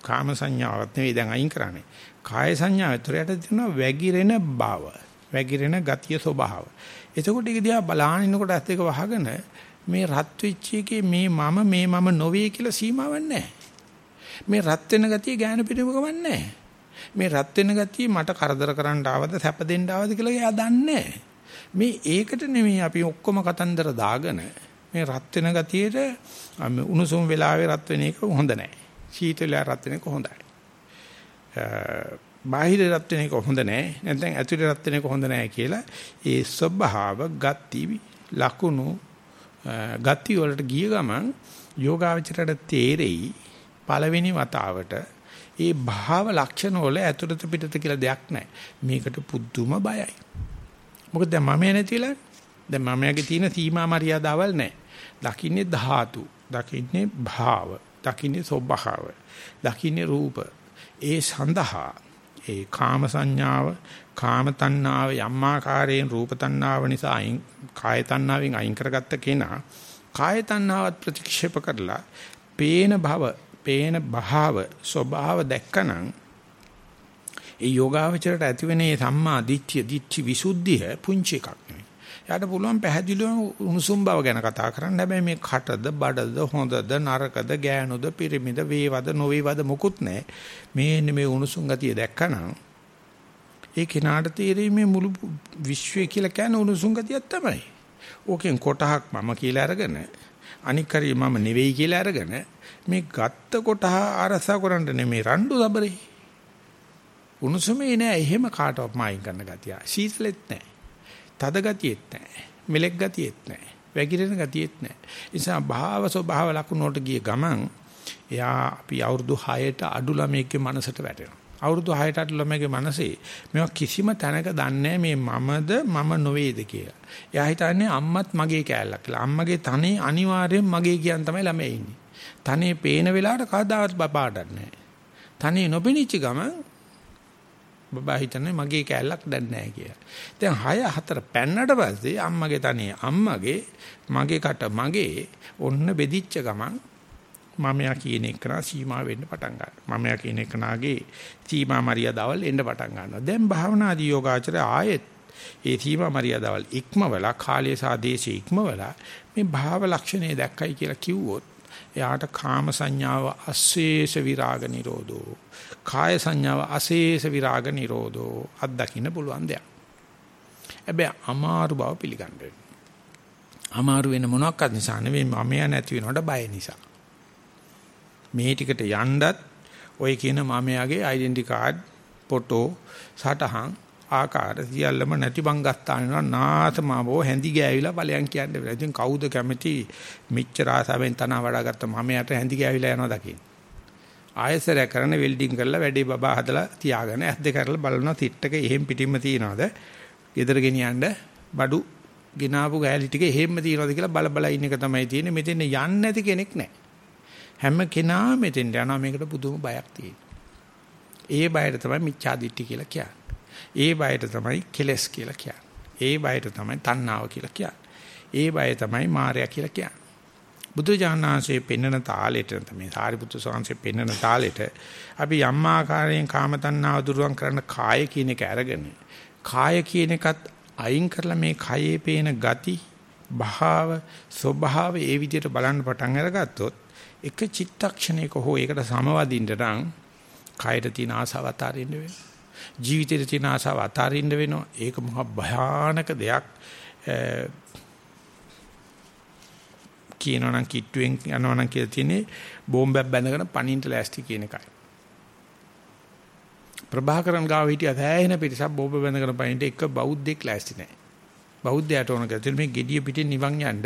කාම සංඥාවක් නෙවෙයි දැන් අයින් කරන්නේ. කාය සංඥාවතරයට තියෙනවා වැగిරෙන බව වැగిරෙන ගතිය ස්වභාව. එතකොට ඒක දිහා බලාගෙන ඉනකොට ඇස් දෙක වහගෙන මේ රත් වෙච්ච එකේ මේ මම මේ මම නොවේ කියලා සීමාවක් නැහැ. මේ රත් වෙන ගතිය ගාන පිටුමකවන්නේ නැහැ. මේ රත් වෙන ගතිය මට කරදර කරන්න ආවද සැප දෙන්න ආවද කියලා එයා දන්නේ මේ ඒකට නෙමෙයි අපි ඔක්කොම කතන්දර දාගෙන මේ රත් වෙන ගතියට උණුසුම් වෙලාවේ රත් වෙන එක හොඳ නැහැ. සීතල රත් වෙන එක හොඳයි. බාහිර රත් වෙන එක හොඳ නෑ. නැත්නම් ඇතුලේ රත් වෙන එක හොඳ නෑ කියලා ඒ ස්වභාව ගති ලකුණු ගති වලට ගිය ගමන් යෝගාවචරයට තේරෙයි පළවෙනි වතාවට ඒ භාව ලක්ෂණ වල ඇතුළත පිටත කියලා දෙයක් නැහැ. මේකට පුදුම බයයි. මොකද දැන් මම නැතිලා දැන් මමයාගේ තියෙන සීමා මරියාදාවල් නැහැ. දකින්නේ ධාතු, දකින්නේ භාව, දකින්නේ ස්වභාව, දකින්නේ රූප. ඒ සඳහා ඒ කාම සංඥාව, කාම තණ්හාව යම් ආකාරයෙන් රූප තණ්හාව නිසා අයින් කාය තණ්හාවෙන් අයින් කරගත්ත කෙනා කාය තණ්හාවත් ප්‍රතික්ෂේප කරලා පේන භව, පේන භාව, ස්වභාව දැක්කනම් ඒ යෝගාවචරයට ඇතිවෙන මේ සම්මා දිට්ඨිය, දිට්ඨි විසුද්ධිය පුංචි එකක් නෙවෙයි. යාට පුළුවන් පැහැදිලිවම උණුසුම් බව ගැන කතා කරන්න. හැබැයි මේ කටද, බඩද, හොඳද, නරකද, ගෑනුද, පිරිමිද, වේවද, නොවේවද මොකුත් නැහැ. මේ මේ උණුසුම් ගතිය දැක්කනම් ඒ කෙනාට තේරෙයි මේ මුළු විශ්වය කියලා කියන්නේ උණුසුම් ගතියක් තමයි. ඕකෙන් කොටහක් මම කියලා අරගෙන අනික් හරිය මම නෙවෙයි කියලා අරගෙන මේ ගත්ත කොටහ අරසා කරන්න නෙමෙයි රණ්ඩු සබරේ. උණුසුමේ නෑ එහෙම කාටවත් මායින් කරන ගතිය. සීතලෙත් නෑ. තද ගතියෙත් නැහැ. මෙලෙක් ගතියෙත් නැහැ. වැగిරෙන ගතියෙත් නැහැ. ඒ නිසා භාව ස්වභාව ලකුණු වලට ගිය ගමන් එයා අපි අවුරුදු 6ට අඩු ළමයෙක්ගේ මනසට වැටෙනවා. අවුරුදු 6ට අඩු ළමයෙක්ගේ මනසේ මේවා කිසිම තැනක දන්නේ මේ මමද මම නොවේද කියලා. එයා හිතන්නේ අම්මත් මගේ කෑල්ලක් කියලා. අම්මගේ තනේ අනිවාර්යෙන් මගේ කියන තමයි ළමයා ඉන්නේ. තනේ පේන වෙලාවට කවදාවත් බබාටත් නැහැ. තනේ නොපෙනිච්ච ගමන් බබා හිතන්නේ මගේ කෑල්ලක් දැන් නැහැ කියලා. දැන් 6 4 පැන්නට පස්සේ අම්මගේ තනිය අම්මගේ මගේ කට මගේ ඔන්න බෙදිච්ච ගමන් මමයා කියන එක නා සීමා වෙන්න පටන් ගන්නවා. මමයා කියන එක නාගේ සීමා මරියාදවල් එන්න පටන් ගන්නවා. දැන් භාවනාදී යෝගාචරය ආයෙත් ඒ සීමා මරියාදවල් ඉක්මවලා කාලය සහ දේශය ඉක්මවලා මේ භාව ලක්ෂණය දැක්කයි කියලා කිව්වොත් එයාට කාම සංඥාව අශේෂ විරාග නිරෝධෝ කාය සංඥාව අශේෂ විරාග නිරෝධෝ අත්දකින්න පුළුවන් දෙයක්. හැබැයි අමාරු බව පිළිගන්න අමාරු වෙන මොනක්වත් නිසා නෙවෙයි මමයා නැති වෙනවට බය නිසා. මේ ටිකට යන්නත් ඔය කියන මමයාගේ ඩෙන්ටි කාඩ් ෆොටෝ සටහන් ආකාර සියල්ලම නැති බංගස්ථාන වෙනවා නාතමවෝ හැඳි ගෑවිලා ඵලයන් කියන්න බෑ. ඉතින් කවුද කැමති මෙච්චර ආසාවෙන් තන වඩාගත්ත මමයට හැඳි ගෑවිලා යනවා දකින්න. ආයසරය කරන වෙල්ඩින් කරලා වැඩේ බබා හදලා තියාගෙන ඇස් දෙක කරලා බලනවා තිට්ටක එහෙම් පිටින්ම තියනවාද? ගෙදර ගෙනියන්න බඩු ගෙනාවු ගෑලි ටික එහෙම්ම තියනවාද කියලා බල බල ඉන්න එක තමයි තියෙන්නේ. මෙතෙන් යන්නේ නැති කෙනෙක් නැහැ. හැම කෙනා මෙතෙන් යනවා මේකට පුදුම බයක් තියෙනවා. ඒ බයට තමයි මිච්ඡා දිට්ඨි කියලා කියන්නේ. ඒ බයට තමයි කෙලස් කියලා කියන්නේ. ඒ බයට තමයි තණ්හාව කියලා කියන්නේ. ඒ බය තමයි මායя කියලා කියන්නේ. බුදුජානනාංශයේ පෙන්වන තාලෙට තමයි සාරිපුත්‍ර ස්වාමීන් පෙන්වන තාලෙට අපි යම් ආකාරයෙන් කාම තණ්හාව දුරුවන් කරන්න කාය කියන එක අරගෙන කාය කියන එකත් අයින් කරලා මේ කයේ පේන ගති භාව ස්වභාව ඒ විදිහට බලන්න පටන් අරගත්තොත් එක චිත්තක්ෂණයක හෝ ඒකට සමවදින්න නම් කයට තියෙන ආසාව අතාරින්න වෙනවා ජීවිතේට තියෙන ආසාව අතාරින්න වෙනවා. ඒක මහා භයානක දෙයක්. කියනවනම් කිට්ටුවෙන් යනවනම් කියලා තියෙන්නේ බෝම්බයක් බැඳගෙන පණින්ට ලෑස්ති කියන එකයි. ප්‍රභාකරන් ගාව හිටිය සෑහෙන පිටසක් බෝම්බ බැඳගෙන පණින්ට එක බෞද්ධෙක් ලෑස්ති නැහැ. බෞද්ධයාට ඕන කරලා මේ gediya පිටින් නිවන් යන්න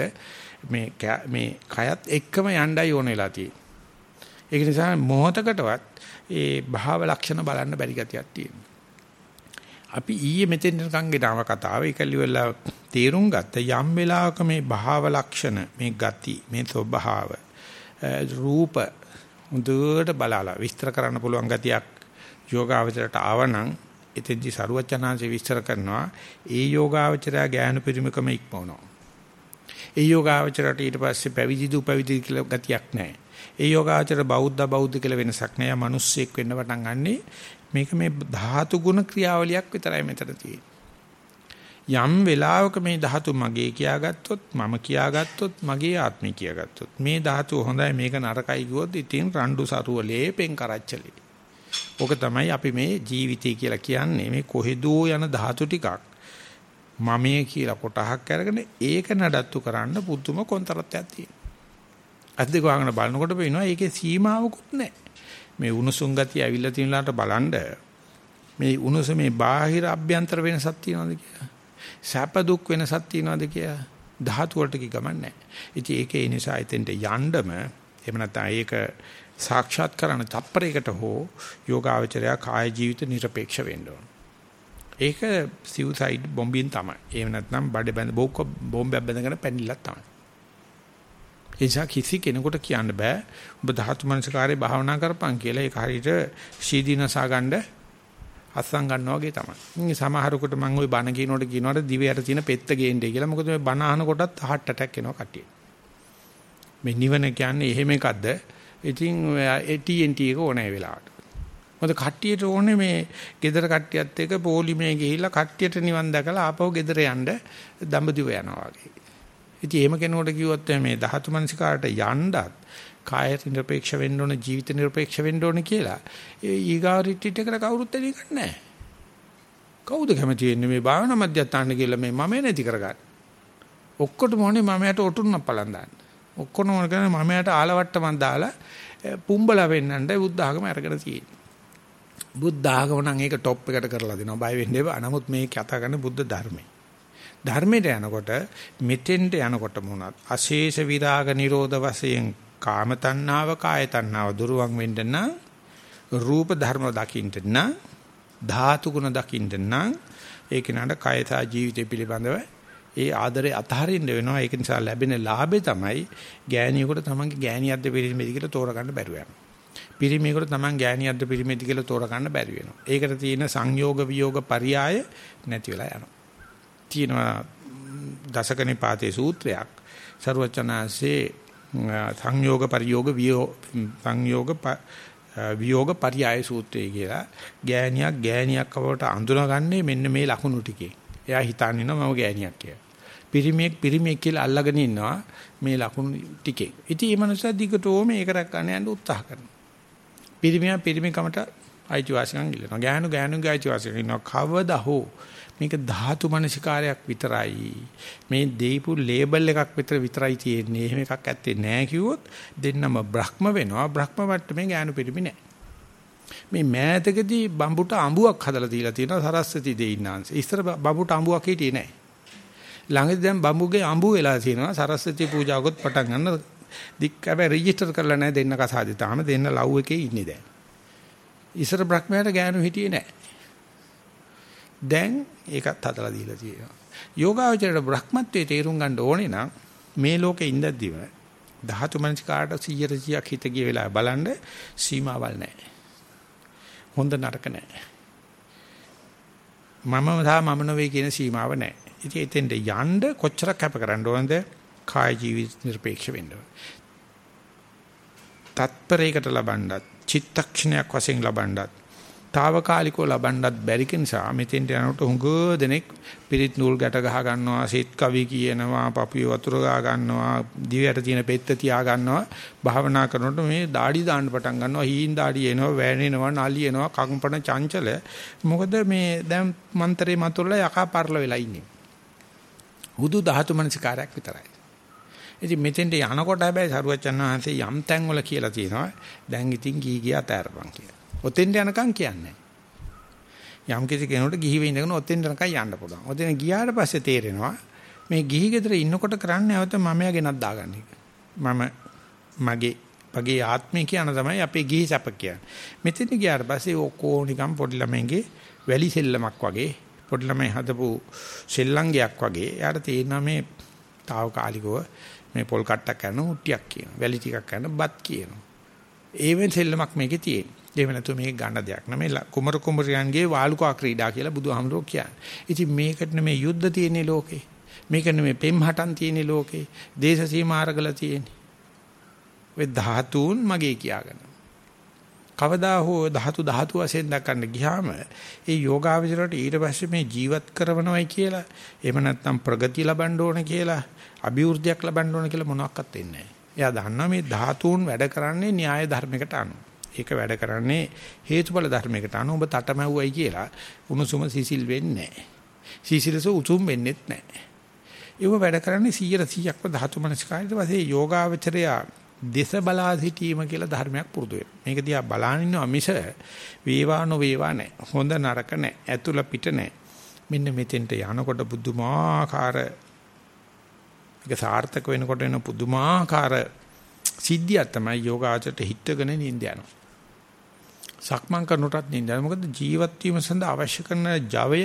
මේ මේ කයත් එක්කම යණ්ඩයි ඕන වෙලා තියෙන්නේ. ඒක නිසා මොහතකටවත් ඒ භාව ලක්ෂණ බලන්න බැරි ගතියක් තියෙනවා. අපි ඊයේ මෙතෙන් නිකන් ගෙනාව කතාව ඒකලිවලා තේරුම් ගත්ත යම් වෙලාවක මේ භාව ලක්ෂණ මේ ගති මේ ස්වභාව රූප හොඳට බලලා විස්තර කරන්න පුළුවන් ගතියක් යෝගාවචරයට ආවනම් එතෙන්දි සරුවචනාංශේ විස්තර කරනවා ඒ යෝගාවචරය ඥාන පරිමකම ඉක්මවනවා ඒ යෝගාවචරයට ඊට පස්සේ පැවිදි දු පැවිදි කියලා ගතියක් නැහැ ඒ යෝගාචර බෞද්ධ බෞද්ධ කියලා වෙනසක් නෑ. මිනිස්සෙක් වෙන්න පටන් ගන්නෙ මේක මේ ධාතු ගුණ ක්‍රියාවලියක් විතරයි මෙතන තියෙන්නේ. යම් වෙලාවක මේ ධාතු මගේ කියාගත්තොත් මම කියාගත්තොත් මගේ ආත්මය කියාගත්තොත් මේ ධාතුව හොඳයි මේක නරකයි කිව්වොත් ඉතින් රණ්ඩු සරුවලේ පෙන් කරච්චලේ. ඕක තමයි අපි මේ ජීවිතය කියලා කියන්නේ මේ කොහෙදෝ යන ධාතු ටිකක් මමයේ කියලා කොටහක් අරගෙන ඒක නඩත්තු කරන්න පුදුම කොන්තරත්යක් තියෙනවා. අත් දෙක වහගෙන බලනකොට පේනවා ඒකේ සීමාවකුත් නැහැ. මේ උණුසුම් ගතිය ඇවිල්ලා තියෙනලාට බලන්න මේ උණුසුමේ බාහිර අභ්‍යන්තර වෙනසක් තියනවද කියලා. සැප දුක් වෙනසක් තියනවද කියලා. ධාතු වලට කි ගමන් නැහැ. ඉතින් ඒකේ නිසා එතෙන්ට යන්නම එහෙම නැත්නම් ඒක සාක්ෂාත් කරන තප්පරයකට හෝ යෝගාවචරය කාය ජීවිත নিরপেক্ষ වෙන්න ඕන. ඒක සිව්සයිඩ් බොම්බින් තමයි. එහෙම නැත්නම් බඩ බැඳ බෝක බෝම්බයක් බැඳගෙන පැනිලා තමයි. ඒ නිසා කිසි කෙනෙකුට කියන්න බෑ ඔබ ධාතු මනසකාරේ භාවනා කරපන් කියලා ඒක හරියට ශීදීනසා ගන්න අස්සන් ගන්නවා වගේ තමයි. ඉතින් සමහරකට මම ওই බණ කියනකොට කියනවාට දිවයට තියෙන පෙත්ත ගේන්නේ කියලා. මොකද මේ බණ අහනකොටත් heart attack එනවා කට්ටිය. මේ නිවන කියන්නේ එහෙම එකක්ද? ඉතින් AT&T එක ඕනෑ වෙලාවට. මොකද කට්ටියට ඕනේ මේ gedara කට්ටියත් එක්ක පොලිමේ ගිහිල්ලා කට්ටියට නිවන් දැකලා ආපහු gedara යන්න දඹදිව යනවා වගේ. ඉතින් එහෙම කෙනෙකුට කිව්වොත් මේ ධාතු මනසිකාරට යන්නත් කාය නිර්පේක්ෂ වෙන්න ඕන ජීවිත නිර්පේක්ෂ වෙන්න ඕන කියලා. ඒ ඊගා රිට්‍රීට් එකට කවුරුත් එලි නැහැ. කවුද කැමති වෙන්නේ මේ භාවනා මධ්‍යස්ථාන කියලා මේ මම නැති කරගන්න. ඔක්කොටම ඕනේ මමයට ඔටුන්නක් පලන් දාන්න. ඔක්කොම ඕන කරන්නේ මමයට ආලවට්ටමක් දාලා පුම්බලා වෙන්නන්ට බුද්ධ ආගම අරගෙන තියෙන්නේ. බුද්ධ ආගම නම් ඒක টොප් එකට කරලා දෙනවා. බය වෙන්න එපා. නමුත් මේ කතා කරන්නේ බුද්ධ ධර්මයේ. ධර්මයට යනකොට මෙතෙන්ට යනකොට මොනවත් අශේෂ විරාග නිරෝධ වශයෙන් කාම තණ්හාව කාය තණ්හාව දුරුවන් වෙන්න නම් රූප ධර්ම දකින්න නම් ධාතු ගුණ දකින්න නම් ඒක නඩ කයසා ජීවිතය පිළිබඳව ඒ ආදරේ අතහරින්න වෙනවා. ඒක නිසා ලැබෙන ලාභේ තමයි ගෑණියෙකුට තමන්ගේ ගෑණියක්ද පිරිමිද කියලා තෝරගන්න බැරුව යනවා පිරිමියෙකුට තමන් ගෑණියක්ද පිරිමිද කියලා තෝරගන්න බැරි වෙනවා. ඒකට තියෙන සංයෝග විయోగ පරියාය නැති වෙලා යනවා. තියෙනවා දසකනිපාතේ සූත්‍රයක් ਸਰවචනාසේ සංයෝග පරියෝග වියෝ සංයෝග වියෝග පරියාය සූත්‍රය කියලා ගෑණියක් ගෑණියක් කවට අඳුනගන්නේ මෙන්න මේ ලකුණු ටිකේ. එයා හිතන්නේ නම මම ගෑණියක් කියලා. පිරිමියෙක් පිරිමියෙක් කියලා අල්ලගෙන ඉන්නවා මේ ලකුණු ටිකේ. ඉතින් මේ මනුස්සයා දිගටම ඒක රැකගන්න යන්න උත්සාහ කරනවා. පිරිමියා පිරිමිකමට අයිතිවාසිකම් ඉල්ලනවා. ගෑනු ගෑනුගේ අයිතිවාසිකම් ඉන්නවා. කවදා හෝ මේක ධාතු මනසිකාරයක් විතරයි. මේ දීපු ලේබල් එකක් විතර විතරයි තියෙන්නේ. එහෙම එකක් ඇත්තේ නැහැ කිව්වොත් දෙන්නම බ්‍රහ්ම වෙනවා. බ්‍රහ්ම වට්ටමේ ඥාන පිරිමි නැහැ. මේ මෑතකදී බම්බුට අඹුවක් හදලා තියලා තියෙනවා සරස්වති දෙයින්නාංශ. ඉස්සර බම්බුට අඹුවක් හිටියේ නැහැ. ළඟදී දැන් බම්බුගේ අඹු වෙලා තියෙනවා සරස්වති පූජාවකොත් පටන් ගන්න දික් හැබැයි රෙජිස්ටර් කරලා නැහැ දෙන්න කසාදේ. තාම දෙන්න ලව් එකේ ඉන්නේ දැන්. ඉස්සර බ්‍රහ්මයාට ගෑනු හිටියේ නැහැ. දැන් ඒකත් හදලා දීලා තියෙනවා. යෝගාවචරයට බ්‍රහ්මත්වයේ තේරුම් ගන්න ඕනේ නම් මේ ලෝකේ ඉඳද්දිම ධාතු මනසිකාට 100 100ක් හිත ගිය වෙලාව බලන්න සීමාවල් නැහැ. හොඳ නරක නැහැ. මම සහ මම නොවේ කියන සීමාව නැහැ. ඉතින් එතෙන්ට යන්න කොච්චරක් කැප කරන්න ඕනද? කාය ජීවිත නිර්පේක්ෂ වෙන්න ඕන. තත්පරයකට ලබන්නත්, චිත්තක්ෂණයක් වශයෙන් ලබන්නත් తాවකාලිකව ලබන්නත් බැරි නිසා මෙතෙන්ට යනකොට හුඟ දෙනෙක් පිරිත් නූල් ගැට ගහ ගන්නවා, සෙත් කවි කියනවා, පපුවේ වතුර ගා ගන්නවා, දිවයට තියෙන පෙත්ත තියා ගන්නවා. භාවනා කරනකොට මේ দাঁඩි දාන්න පටන් ගන්නවා. හීන් দাঁඩි එනවා, වැනෙනවා, නලියනවා, කම්පන චංචල. මොකද මේ දැන් මන්තරේ මතුරලා යකා පරල වෙලා ඉන්නේ. හුදු ධාතු මනසිකාරයක් විතරයි. ඉතින් මෙතෙන්ට යනකොට හැබැයි සරුවචන් වහන්සේ යම් තැන් වල කියලා තියෙනවා. දැන් ඉතින් කී ගියා තෑරපන් කියලා. ඔතෙන්ට යනකම් කියන්නේ යම් කිසි කෙනෙකුට ගිහි වෙ ඉඳගෙන ඔතෙන්ට යනකම් යන්න පුළුවන්. ඔතෙන් ගියාට පස්සේ තේරෙනවා මේ ගිහි ගෙදර ඉන්නකොට කරන්නේ නැවත මමයා ගෙනත් දාගන්න එක. මම මගේ මගේ ආත්මය කියන තමයි අපේ ගිහි සැප කියන්නේ. මෙතෙන් ගියාට පස්සේ ඔක්කො නිකන් පොඩි ළමයින්ගේ වැලි සෙල්ලමක් වගේ පොඩි ළමයි හදපු සෙල්ලංගයක් වගේ. එයාට තේරෙනවා මේ తాවකාලිකව මේ පොල් කට්ටක් කරන උට්ටියක් කියනවා. වැලි ටිකක් කරන බත් කියනවා. ඒවෙන් සෙල්ලමක් මේකේ තියෙනවා. එහෙම නැතු මේක ගන්න දෙයක් නෙමෙයි කුමර කුමරියන්ගේ වාලුකා ක්‍රීඩා කියලා බුදුහාමුදුරුවෝ කියන්නේ. ඉතින් මේකට නෙමෙයි යුද්ධ තියෙන්නේ ලෝකේ. මේක නෙමෙයි පෙම්හටන් තියෙන්නේ ලෝකේ. දේශ සීමා අරගල තියෙන්නේ. ඔය ධාතුන් මගේ කියාගෙන. කවදා හෝ ධාතු ධාතු වශයෙන් දක්වන්න ගියාම ඒ යෝගාවචරයට ඊට පස්සේ මේ ජීවත් කරනවයි කියලා එහෙම නැත්නම් ප්‍රගතිය ලබන්න ඕන කියලා අභිවෘද්ධියක් ලබන්න ඕන කියලා මොනවත් වෙන්නේ නැහැ. එයා දන්නවා මේ ධාතුන් වැඩ කරන්නේ න්‍යාය ධර්මයකට අනුව. ඒක වැඩ කරන්නේ හේතුඵල ධර්මයකට අනුව ඔබ තටමැව්වයි කියලා උණුසුම සිසිල් වෙන්නේ නැහැ. සිසිලස උතුම් වෙන්නේත් නැහැ. ඒව වැඩ කරන්නේ 100 100ක්ම ධාතු මනස්කාරයට පස්සේ යෝගාවචරය දේශ බලා සිටීම කියලා ධර්මයක් පුරුදු වෙනවා. මේක දිහා බලාගෙන ඉන්නවා මිස වේවා නොවේවා නැහැ. හොඳ නරක නැහැ. ඇතුළ පිට නැහැ. මෙන්න මෙතෙන්ට යනකොට බුදුමාකාර ඒක සාර්ථක වෙනකොට වෙන පුදුමාකාර සිද්ධියක් තමයි යෝගාචරයට හිටගෙන නිඳ යනවා. සක්මන් කරනකොටත් නිඳ යනවා. මොකද ජීවත් වීම සඳහා අවශ්‍ය කරන ජවය,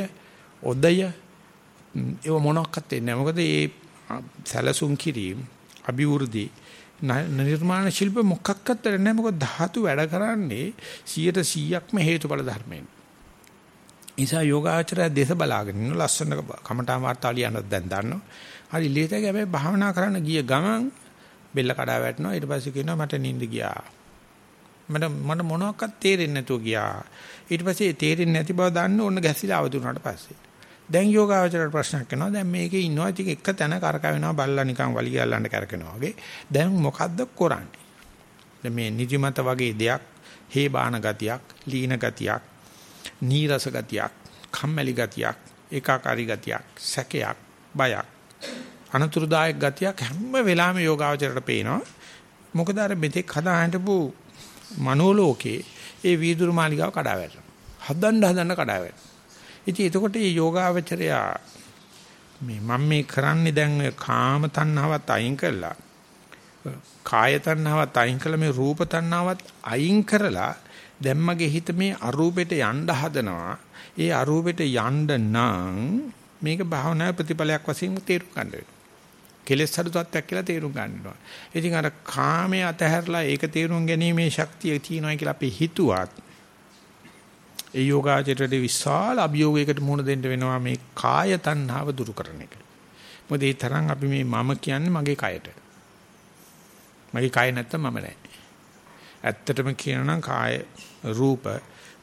ඔදය ඒව මොනක්වත් දෙන්නේ නැහැ. මොකද මේ සැලසුම් කිරීම, අභිවෘද්ධි නිර්මාණ ශිල්ප මොකක්වත් නැහැ. මොකද ධාතු වැඩ කරන්නේ 100%ක්ම හේතුඵල ධර්මයෙන්. නිසා යෝගාචරය දේශ බලාගෙන ඉන්න ලස්සන කමඨා වාර්තා ලියනත් දැන් දන්නවා. හරි ලියතයි හැබැයි භාවනා කරන්න ගිය ගමන් බෙල්ල කඩා වැටෙනවා. ඊට පස්සේ කියනවා මට නිින්ද ගියා. මට මට මොනවත් තේරෙන්නේ නැතුව ගියා. ඊට පස්සේ තේරෙන්නේ නැති බව දන්න ඕන ගැසිලා අවදුනාට පස්සේ. දැන් යෝගාවචරයට ප්‍රශ්නයක් එනවා. දැන් මේකේ ඉන්නවා ඉතින් එක තැන කරකවෙනවා බල්ලා නිකන් වලිගය අල්ලන්න කරකිනවා වගේ. දැන් මොකද්ද කරන්නේ? දැන් මේ නිදිමත වගේ දෙයක්, හේබාන ගතියක්, ලීන ගතියක්, නීරස ගතියක්, කම්මැලි ගතියක්, ඒකාකාරී ගතියක්, සැකයක්, බයක්, අනතුරුදායක ගතියක් හැම වෙලාවෙම යෝගාවචරයට පේනවා. මොකද අර මෙතෙක් හදා හිටපු මනෝලෝකේ ඒ වීදුරු මාලිගාව කඩා වැටෙනවා. හදන්න හදන්න කඩා වැටෙනවා. ඉතින් එතකොට මේ යෝගාවචරය මේ මම මේ කරන්නේ දැන් කාම තණ්හාවත් අයින් කළා. කාය තණ්හාවත් අයින් කළා මේ රූප තණ්හාවත් අයින් කරලා දැන් මගේ හිත මේ අරූපෙට යන්න හදනවා. ඒ අරූපෙට යන්න නම් මේක භාවනා ප්‍රතිඵලයක් වශයෙන් තේරුම් ගන්න වෙනවා. කෙලෙස් අඩු තත්ත්වයක් කියලා තේරුම් ගන්නවා. ඉතින් අර කාමයේ අතහැරලා ඒක තේරුම් ගැනීමේ ශක්තිය තියෙනවා කියලා අපි හිතුවත් ඒ යෝගාචරයේ විශාල අභියෝගයකට මුහුණ දෙන්න වෙනවා මේ කාය තණ්හාව දුරු කරන එක. මොකද ඒ තරම් අපි මේ මම කියන්නේ මගේ කයට. මගේ කය නැත්තම් මම නැහැ. ඇත්තටම කියනනම් කාය රූප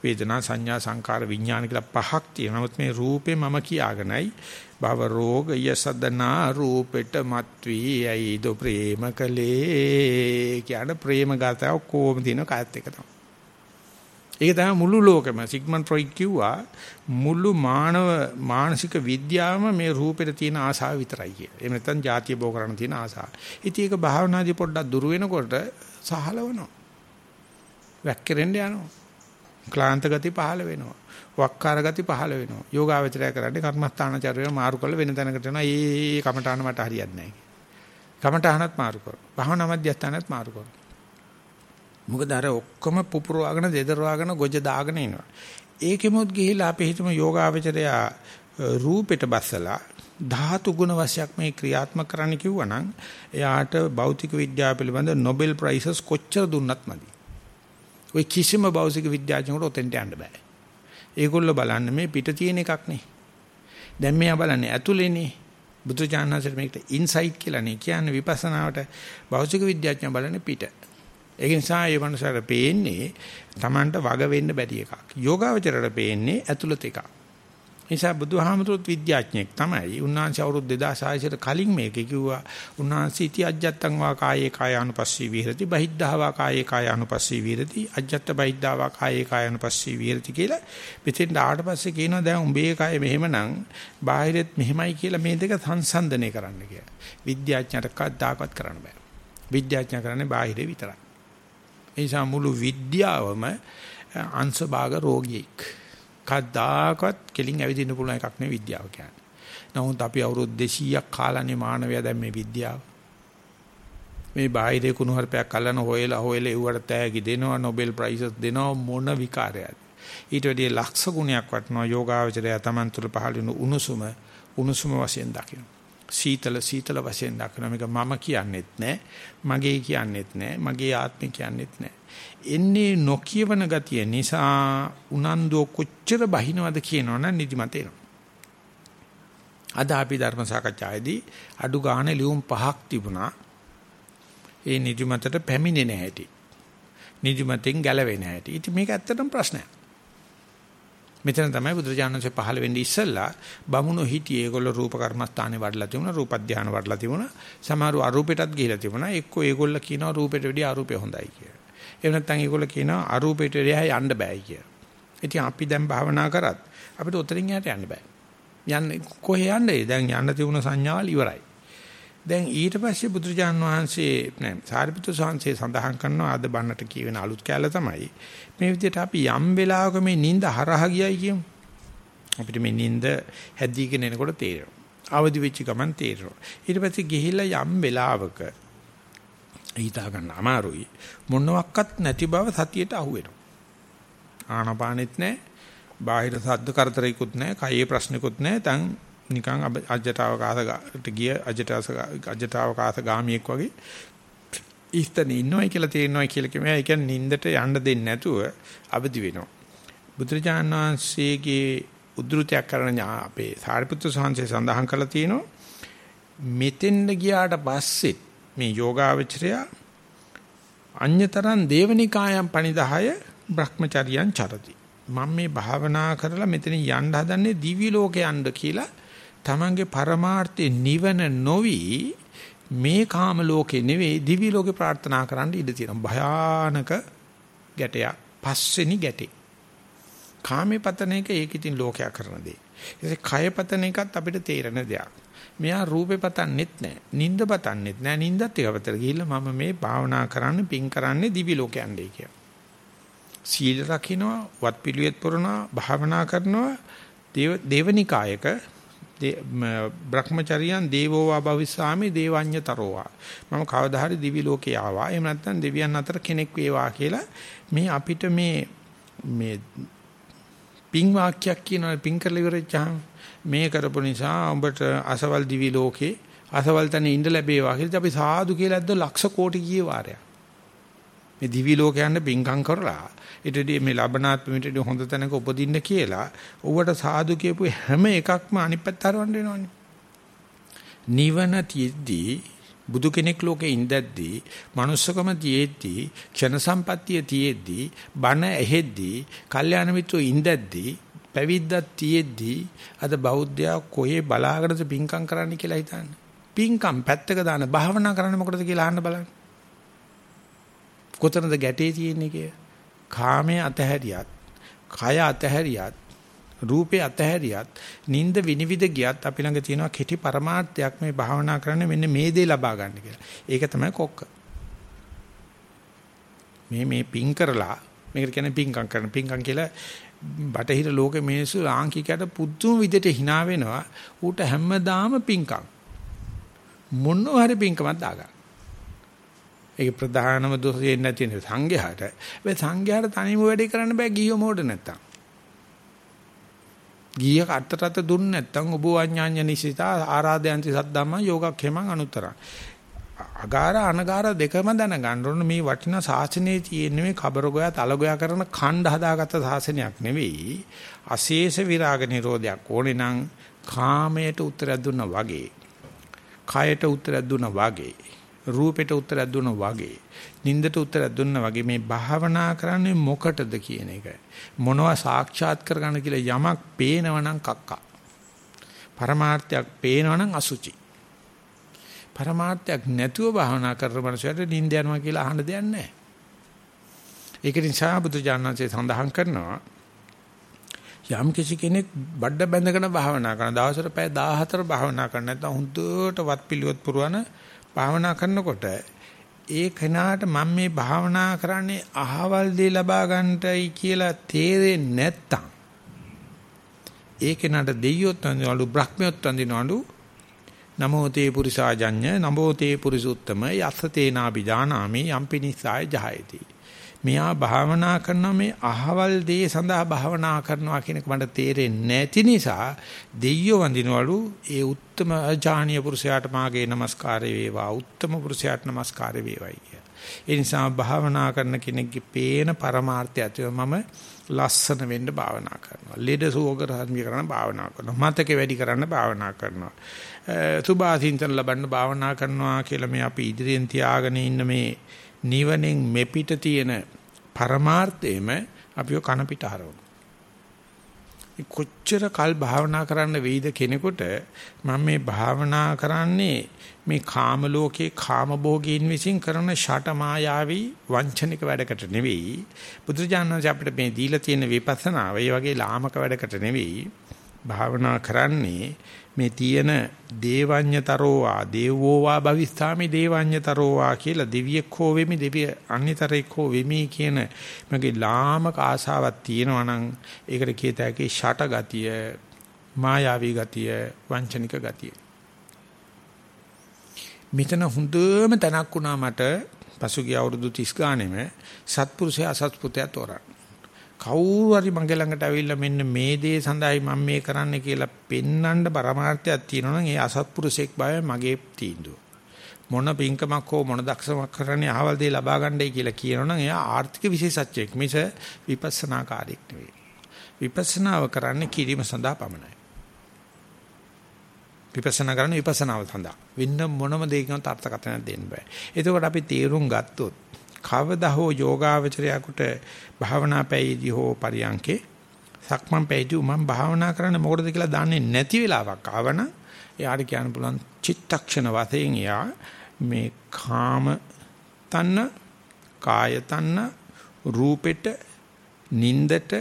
වේදනා සංඥා සංකාර විඥාන කියලා පහක් තියෙනවා. නමුත් මේ රූපේ මම කියාගෙනයි භව රෝග යසදනා රූපෙට මත්වී ඇයිද ප්‍රේම කලේ කියන ප්‍රේම ගාතාව කොහොම තියෙන කායත් එක තමයි. ඒක තමයි මුළු ලෝකෙම සිග්මන්ඩ් ෆ්‍රොයිඩ් කිව්වා මුළු මානව මානසික විද්‍යාවම මේ රූපෙට තියෙන ආසාව විතරයි කියලා. එහෙම නැත්නම් ಜಾතිය බෝ කරන්න තියෙන ආසාව. ඉතින් ඒක භාවනාදී පොඩ්ඩක් දුර වෙනකොට සහලවනවා. වැක්කිරෙන්න යනවා. ක්ලාන්ත ගති පහළ වෙනවා. වක්කාර ගති පහළ වෙනවා. යෝගාවචරය කරන්නේ කර්මස්ථානචර්යය මාරු කරලා වෙන තැනකට යනවා. ඒ කමඨාන මට හරියන්නේ නැහැ. කමඨානත් මාරු කරනවා. භාවනා මධ්‍යස්ථානත් මාරු කරනවා. මොකද අර ඔක්කොම පුපුරවාගෙන දෙදරවාගෙන ගොජ දාගෙන ඉනවා. ඒකෙමුත් ගිහිලා අපි හිතමු යෝගාවචරය රූපෙට බස්සලා ධාතු ගුණ වශයක් මේ ක්‍රියාත්මක කරන්න කිව්වනම් එයාට භෞතික විද්‍යාව පිළිබඳ නොබෙල් ප්‍රයිසස් කොච්චර දුන්නත් මදි. ඔය කිසිම භෞතික විද්‍යාඥයෙකුට ඔතෙන්ට යන්න බෑ. ඒගොල්ලෝ බලන්නේ මේ පිට තියෙන එකක් නේ. දැන් මෙයා බලන්නේ ඇතුලේනේ. බුදුචානන්සර් මේකට ඉන්සයිට් කියලා නේ කියන්නේ විපස්සනාවට භෞතික විද්‍යාඥයා බලන්නේ පිට. ඒක නිසා මේ මනුස්සයාට පේන්නේ Tamanට වග වෙන්න බැරි එකක්. යෝගාවචරයට පේන්නේ ඇතුළත එකක්. නිසා බුදුහාමුදුරුවෝ විද්‍යාඥයෙක් තමයි. උන්වහන්සේ අවුරුදු 2600ට කලින් මේක කිව්වා. උන්වහන්සේ ඉති අජ්ජත්තං වා කායේ කායානුපස්සී විහෙරති බහිද්ධා වා කායේ කායානුපස්සී විහෙරති අජ්ජත්ත බහිද්ධා වා කායේ කායානුපස්සී විහෙරති කියලා. පිටින් ආවට පස්සේ කියනවා දැන් උඹේ කාය මෙහෙමනම් බාහිරෙත් මෙහෙමයි කියලා මේ දෙක සංසන්දනය කරන්න කියලා. විද්‍යාඥයට කවදාකවත් කරන්න බෑ. විද්‍යාඥයා කරන්නේ බාහිරේ විතරයි. ඒ නිසා මුළු විද්‍යාවම අංශභාග රෝගියෙක්. කද්දාකවත් කෙලින් ඇවිදින්න පුළුවන් එකක් නෙවෙයි විද්‍යාව කියන්නේ. නමුත් අපි අවුරුදු 200ක් කාලනේ මානවයා දැන් මේ විද්‍යාව. මේ බාහිරේ කුණු හarpයක් අල්ලන හොයලා හොයලා එව්වට තෑගි දෙනවා Nobel Prizes දෙනවා මොන විකාරයක්ද. ඊට වැඩිය ලක්ෂ ගුණයක් වටනවා යෝගාවචරය තමන් තුළ පහළ වෙන උණුසුම උණුසුම වශයෙන් දකින්න. සීතල සීතල වශයෙන් දක්වන මේක මම කියන්නෙත් නෑ මගේ කියන්නෙත් නෑ මගේ ආත්මය කියන්නෙත් නෑ එන්නේ නොකියවන ගතිය නිසා උනන්දුව කොච්චර බහිනවද කියනවනම් නිදිමත එනවා. අද අපි ධර්ම සාකච්ඡාවේදී අඩු ගානේ ලියුම් පහක් තිබුණා. ඒ නිදිමතට පැමිණෙන්නේ නැහැටි නිදිමතෙන් ගැලවෙන්නේ නැහැටි ඉතින් මේක ඇත්තටම ප්‍රශ්නයක්. මෙතන තමයි බුදුරජාණන්සේ පහළ වෙන්නේ ඉස්සෙල්ලා බමුණු හිටියේ ඒගොල්ලෝ රූප කර්මස්ථානේ වඩලා තිබුණා රූප ධානය වඩලා තිබුණා. සමහරව අරූපෙටත් ගිහිලා තිබුණා. එක්කෝ ඒගොල්ලෝ කියනවා රූපෙට වැඩිය අරූපේ හොඳයි කියලා. එහෙම නැත්නම් ඒගොල්ලෝ කියනවා අරූපෙට වැඩිය යන්න බෑයි කියලා. ඉතින් අපි දැන් භාවනා කරත් අපිට උතරින් යට යන්න බෑ. යන්න කොහේ යන්නේ? දැන් යන්න තිබුණ සංඥාවල් ඉවරයි. දැන් ඊට පස්සේ බුදුරජාන් වහන්සේ නෑ සාරිපුත්‍ර සාංශේ සඳහන් කරනවා අද බන්නට කියවෙන අලුත් කැල තමයි මේ විදිහට අපි යම් වෙලාවක මේ නිින්ද හරහා ගියයි කියමු. අපිට මේ නිින්ද හැදීගෙන එනකොට තේරෙනවා. අවදි වෙච්ච ගමන් තේරෙනවා. ඊට පස්සේ ගිහිල්ලා යම් වෙලාවක හිතා ගන්න අමාරුයි මොනවත් නැති බව සතියට අහු වෙනවා ආනපානෙත් නැහැ බාහිර සද්ද කරදරයක්වත් නැහැ කයේ ප්‍රශ්නකුත් නැහැ තන් නිකන් අජටවකාශයට ගිය අජටාස අජටවකාශ ගාමියෙක් වගේ ඉස්තන ඉන්නවයි කියලා තේරෙනවයි කියලා කියනවා. ඒ කියන්නේ නින්දට යන්න දෙන්නේ නැතුව අවදි වෙනවා. බුදුරජාණන් වහන්සේගේ උද්ෘතයක් කරන අපේ සාරිපුත්‍ර සාංශය සඳහන් කරලා තියෙනවා. මෙතෙන්ද ගියාට පස්සේ මේ යෝගාවචරය අඤ්‍යතරං දේවනිකායන් පණිදාය Brahmacharyan චරති. මම මේ භාවනා කරලා මෙතන යන්න හදන්නේ දිව්‍ය ලෝකේ යන්න කියලා තමන්ගේ පරමාර්ථය නිවන නොවි මේ කාම ලෝකේ නෙවෙයි දිවි ලෝකේ ප්‍රාර්ථනා කරන්න ඉඩ තියෙනවා. භයානක ගැටයක්. පස්වෙනි ගැටේ. කාමේ පතන එක ඒක ඉතින් ලෝකයා කරන දේ. ඒ කය පතන එකත් අපිට තේරෙන දෙයක්. මෙයා රූපේ පතන්නෙත් නැහැ නිින්ද පතන්නෙත් නැහැ නිින්දත් එක පැත්තට ගිහිල්ලා මම මේ භාවනා කරන්න පින් කරන්නේ දිවි ලෝකේ යන්නේ කියලා. සීල රකින්නවා වත් පිළිවෙත් පුරනවා භාවනා කරනවා. දේව දේවනිකායක බ්‍රහ්මචරියන් දේවෝවා භවිස්සාමි දේවඤ්‍යතරෝවා මම කවදා හරි දිවි ලෝකේ ආවා. එහෙම නැත්නම් දෙවියන් අතර කෙනෙක් වේවා කියලා මේ අපිට මේ මේ පින් වාක්‍යයක් කියනවා පින් කරලා ඉවරච්චාම මේ කරපු නිසා උඹට අසවල් දිවි ලෝකේ අසවල් තැන ඉඳ ලැබේවා කියලා අපි සාදු කියලා ඇද්ද ලක්ෂ කෝටි කී වාරයක් මේ දිවි ලෝකයන්ට පින්කම් කරලා ඊටදී මේ ලබනාත්මෙට හොඳ තැනක උපදින්න කියලා ඌවට සාදු කියපු හැම එකක්ම අනිත් පැත්ත හරවන්න වෙනවනේ. නිවන තියෙද්දී බුදු කෙනෙක් ලෝකේ ඉඳද්දී manussකම තියෙද්දී ක්ෂණ සම්පත්තිය තියෙද්දී බණ ඇහෙද්දී කල්යාණ මිත්‍රෝ ඉඳද්දී පැවිද්දක් තියෙද්දී අද බෞද්ධයා කොහේ බලාගෙනද පිංකම් කරන්න කියලා හිතන්නේ. පිංකම් පැත්තක දාන භාවනා කරන්න මොකටද කියලා අහන්න බලන්න. කොතනද ගැටේ තියෙන්නේ කිය. කාමයේ අතහැරියත්, කය අතහැරියත්, රූපේ අතහැරියත්, නිନ୍ଦ විනිවිද ගියත් අපි ළඟ තියෙනවා කෙටි પરමාර්ථයක් මේ භාවනා කරන්න මෙන්න මේ දේ ලබා ගන්න කියලා. ඒක තමයි කොක්ක. මේ මේ පිං කරලා මේකට කියන්නේ පිංකම් කරන පිංකම් කියලා බටහිර ලෝකේ මිනිස්සු ලාංකිකයට පුදුම විදිහට hina වෙනවා. ඌට හැමදාම පිංකම්. මොනවා හරි පිංකමක් දාගන්න. ඒක ප්‍රධානම දෝෂය නැති නේ සංඝයාට. ඒ සංඝයාට තනියම වැඩේ කරන්න බෑ ගියෝ මොඩ නැත්තම්. ගිය කට්ටරත දුන්න නැත්තම් ඔබ වඤ්ඤාඤ්ඤ නිසිතා ආරාධයන්ති සද්දම්ම යෝගක්ඛේමං අනුත්තරං. අගාර අනගාර දෙකම දැනගන්න ඕන මේ වටිනා ශාසනයේ තියෙන මේ කබරගෝයා තලගෝයා කරන ඛණ්ඩ හදාගත්ත ශාසනයක් නෙවෙයි. අශේෂ විරාග නිරෝධයක් ඕනේ නම් කාමයට උත්තරයක් දුන්නා වගේ. කයට උත්තරයක් දුන්නා වගේ. රූපෙට උත්තරයක් දුන්නා වගේ නින්දට උත්තරයක් දුන්නා වගේ මේ භාවනා කරන්නේ මොකටද කියන එක මොනවා සාක්ෂාත් කරගන්න කියලා යමක් පේනවනම් කක්කා පරමාර්ථයක් පේනවනම් අසුචි පරමාර්ථයක් නැතුව භාවනා කරන මනුස්සයට නින්ද යනවා කියලා අහන්න දෙයක් නැහැ. ඒක නිසා බුදුජානනාංශය සඳහන් කරනවා යම් කිසි කෙනෙක් බඩ බැඳගෙන භාවනා කරන දවසට පැය 14 භාවනා කරන නැත්නම් හුදුට වත් පිළිවෙත් පුරවන භාවනා කරනකොට ඒ කෙනාට මම මේ භාවනා කරන්නේ අහවල් දේ ලබා ගන්නටයි කියලා තේරෙන්නේ නැත්තම් ඒ කෙනාට දෙයියොත් අඳිනවලු බ්‍රහ්මියොත් අඳිනවලු නමෝ තේ පුරිසාජඤ්ඤ නමෝ තේ පුරිසුත්තම යස්ස තේනාපි දානාමේ යම්පිනිසාය ජහයති මෙයා භාවනා කරන මේ අහවල් දේ සඳහා භාවනා කරනවා කියන එක මට තේරෙන්නේ නැති නිසා දෙයියෝ වඳිනවලු ඒ උත්තම අජානීය පුරුෂයාට මාගේ নমස්කාරය වේවා උත්තම පුරුෂයාට নমස්කාරය වේවායි කිය. ඒ නිසා භාවනා කරන කෙනෙක්ගේ පේන පරමාර්ථය ඇතුළේ මම ලස්සන වෙන්න භාවනා කරනවා. ලෙඩ සෝග රහත්මිය කරන භාවනා කරනවා. මතකේ වැඩි කරන්න භාවනා කරනවා. සුභාසින්තන ලබන්න භාවනා කරනවා කියලා මේ අපි ඉදිරියෙන් තියාගෙන ඉන්න මේ නිවනෙන් මෙපිට තියෙන පරමාර්ථයම අපිව කන පිට හරවනවා. කොච්චර කල් භාවනා කරන්න වෙයිද කෙනෙකුට මම මේ භාවනා කරන්නේ මේ කාම ලෝකේ කාම භෝගීන් විසින් කරන ෂට මායාවී වංචනික වැඩකට නෙවෙයි බුදුජානක අපිට මේ දීලා තියෙන විපස්සනාව ඒ වගේ ලාමක වැඩකට නෙවෙයි භාවනා කරන්නේ මේ තියෙන දේවඤ්‍යතරෝවා දේවෝවා භවිස්ථාමි දේවඤ්‍යතරෝවා කියලා දෙවියෙක් හෝ වෙමි දෙවිය අන්‍යතරෙක් හෝ වෙමි කියන මගේ ලාමක ආසාවක් තියෙනවා නම් ඒකට කියත හැකි ෂට ගතිය මායාවී ගතිය වංචනික ගතිය. මෙතන හොඳම තැනක් වුණා මට පසුගිය අවුරුදු 30 ගානෙම සත්පුරුෂයා අසත්පුරුෂයා තෝරන්න කවුරු හරි මගේ ළඟට ඇවිල්ලා මෙන්න මේ දේ සඳහායි මම මේ කරන්න කියලා පෙන්වන්න පරමාර්ථයක් තියෙනවා නම් ඒ අසත්පුරුෂෙක් බය මගේ තීන්දුව. මොන පින්කමක් හෝ මොන දක්ෂමක් කරන්නේ අහවල් දේ ලබා ගන්නයි කියලා කියනවනම් එයා ආර්ථික විශේෂඥයෙක් මිස විපස්සනාකාරයෙක් නෙවෙයි. විපස්සනාව කරන්නේ කිරීම සඳහා පමණයි. විපස්සනා කරන්නේ විපස්සනාව සඳහා. වෙන මොනම දෙයකින්වත් අර්ථකථනයක් දෙන්න බෑ. එතකොට අපි තේරුම් ගත්තොත් කවදා හෝ යෝගාවචරයකට භාවනා පැයදී හෝ පරියන්කේ සක්මන් පැයදී මම භාවනා කරන්න මොකටද කියලා දන්නේ නැති වෙලාවක් ආවන එයාට කියන්න පුළුවන් චිත්තක්ෂණ වශයෙන් එයා මේ කාම තන්න කාය තන්න රූපෙට නින්දට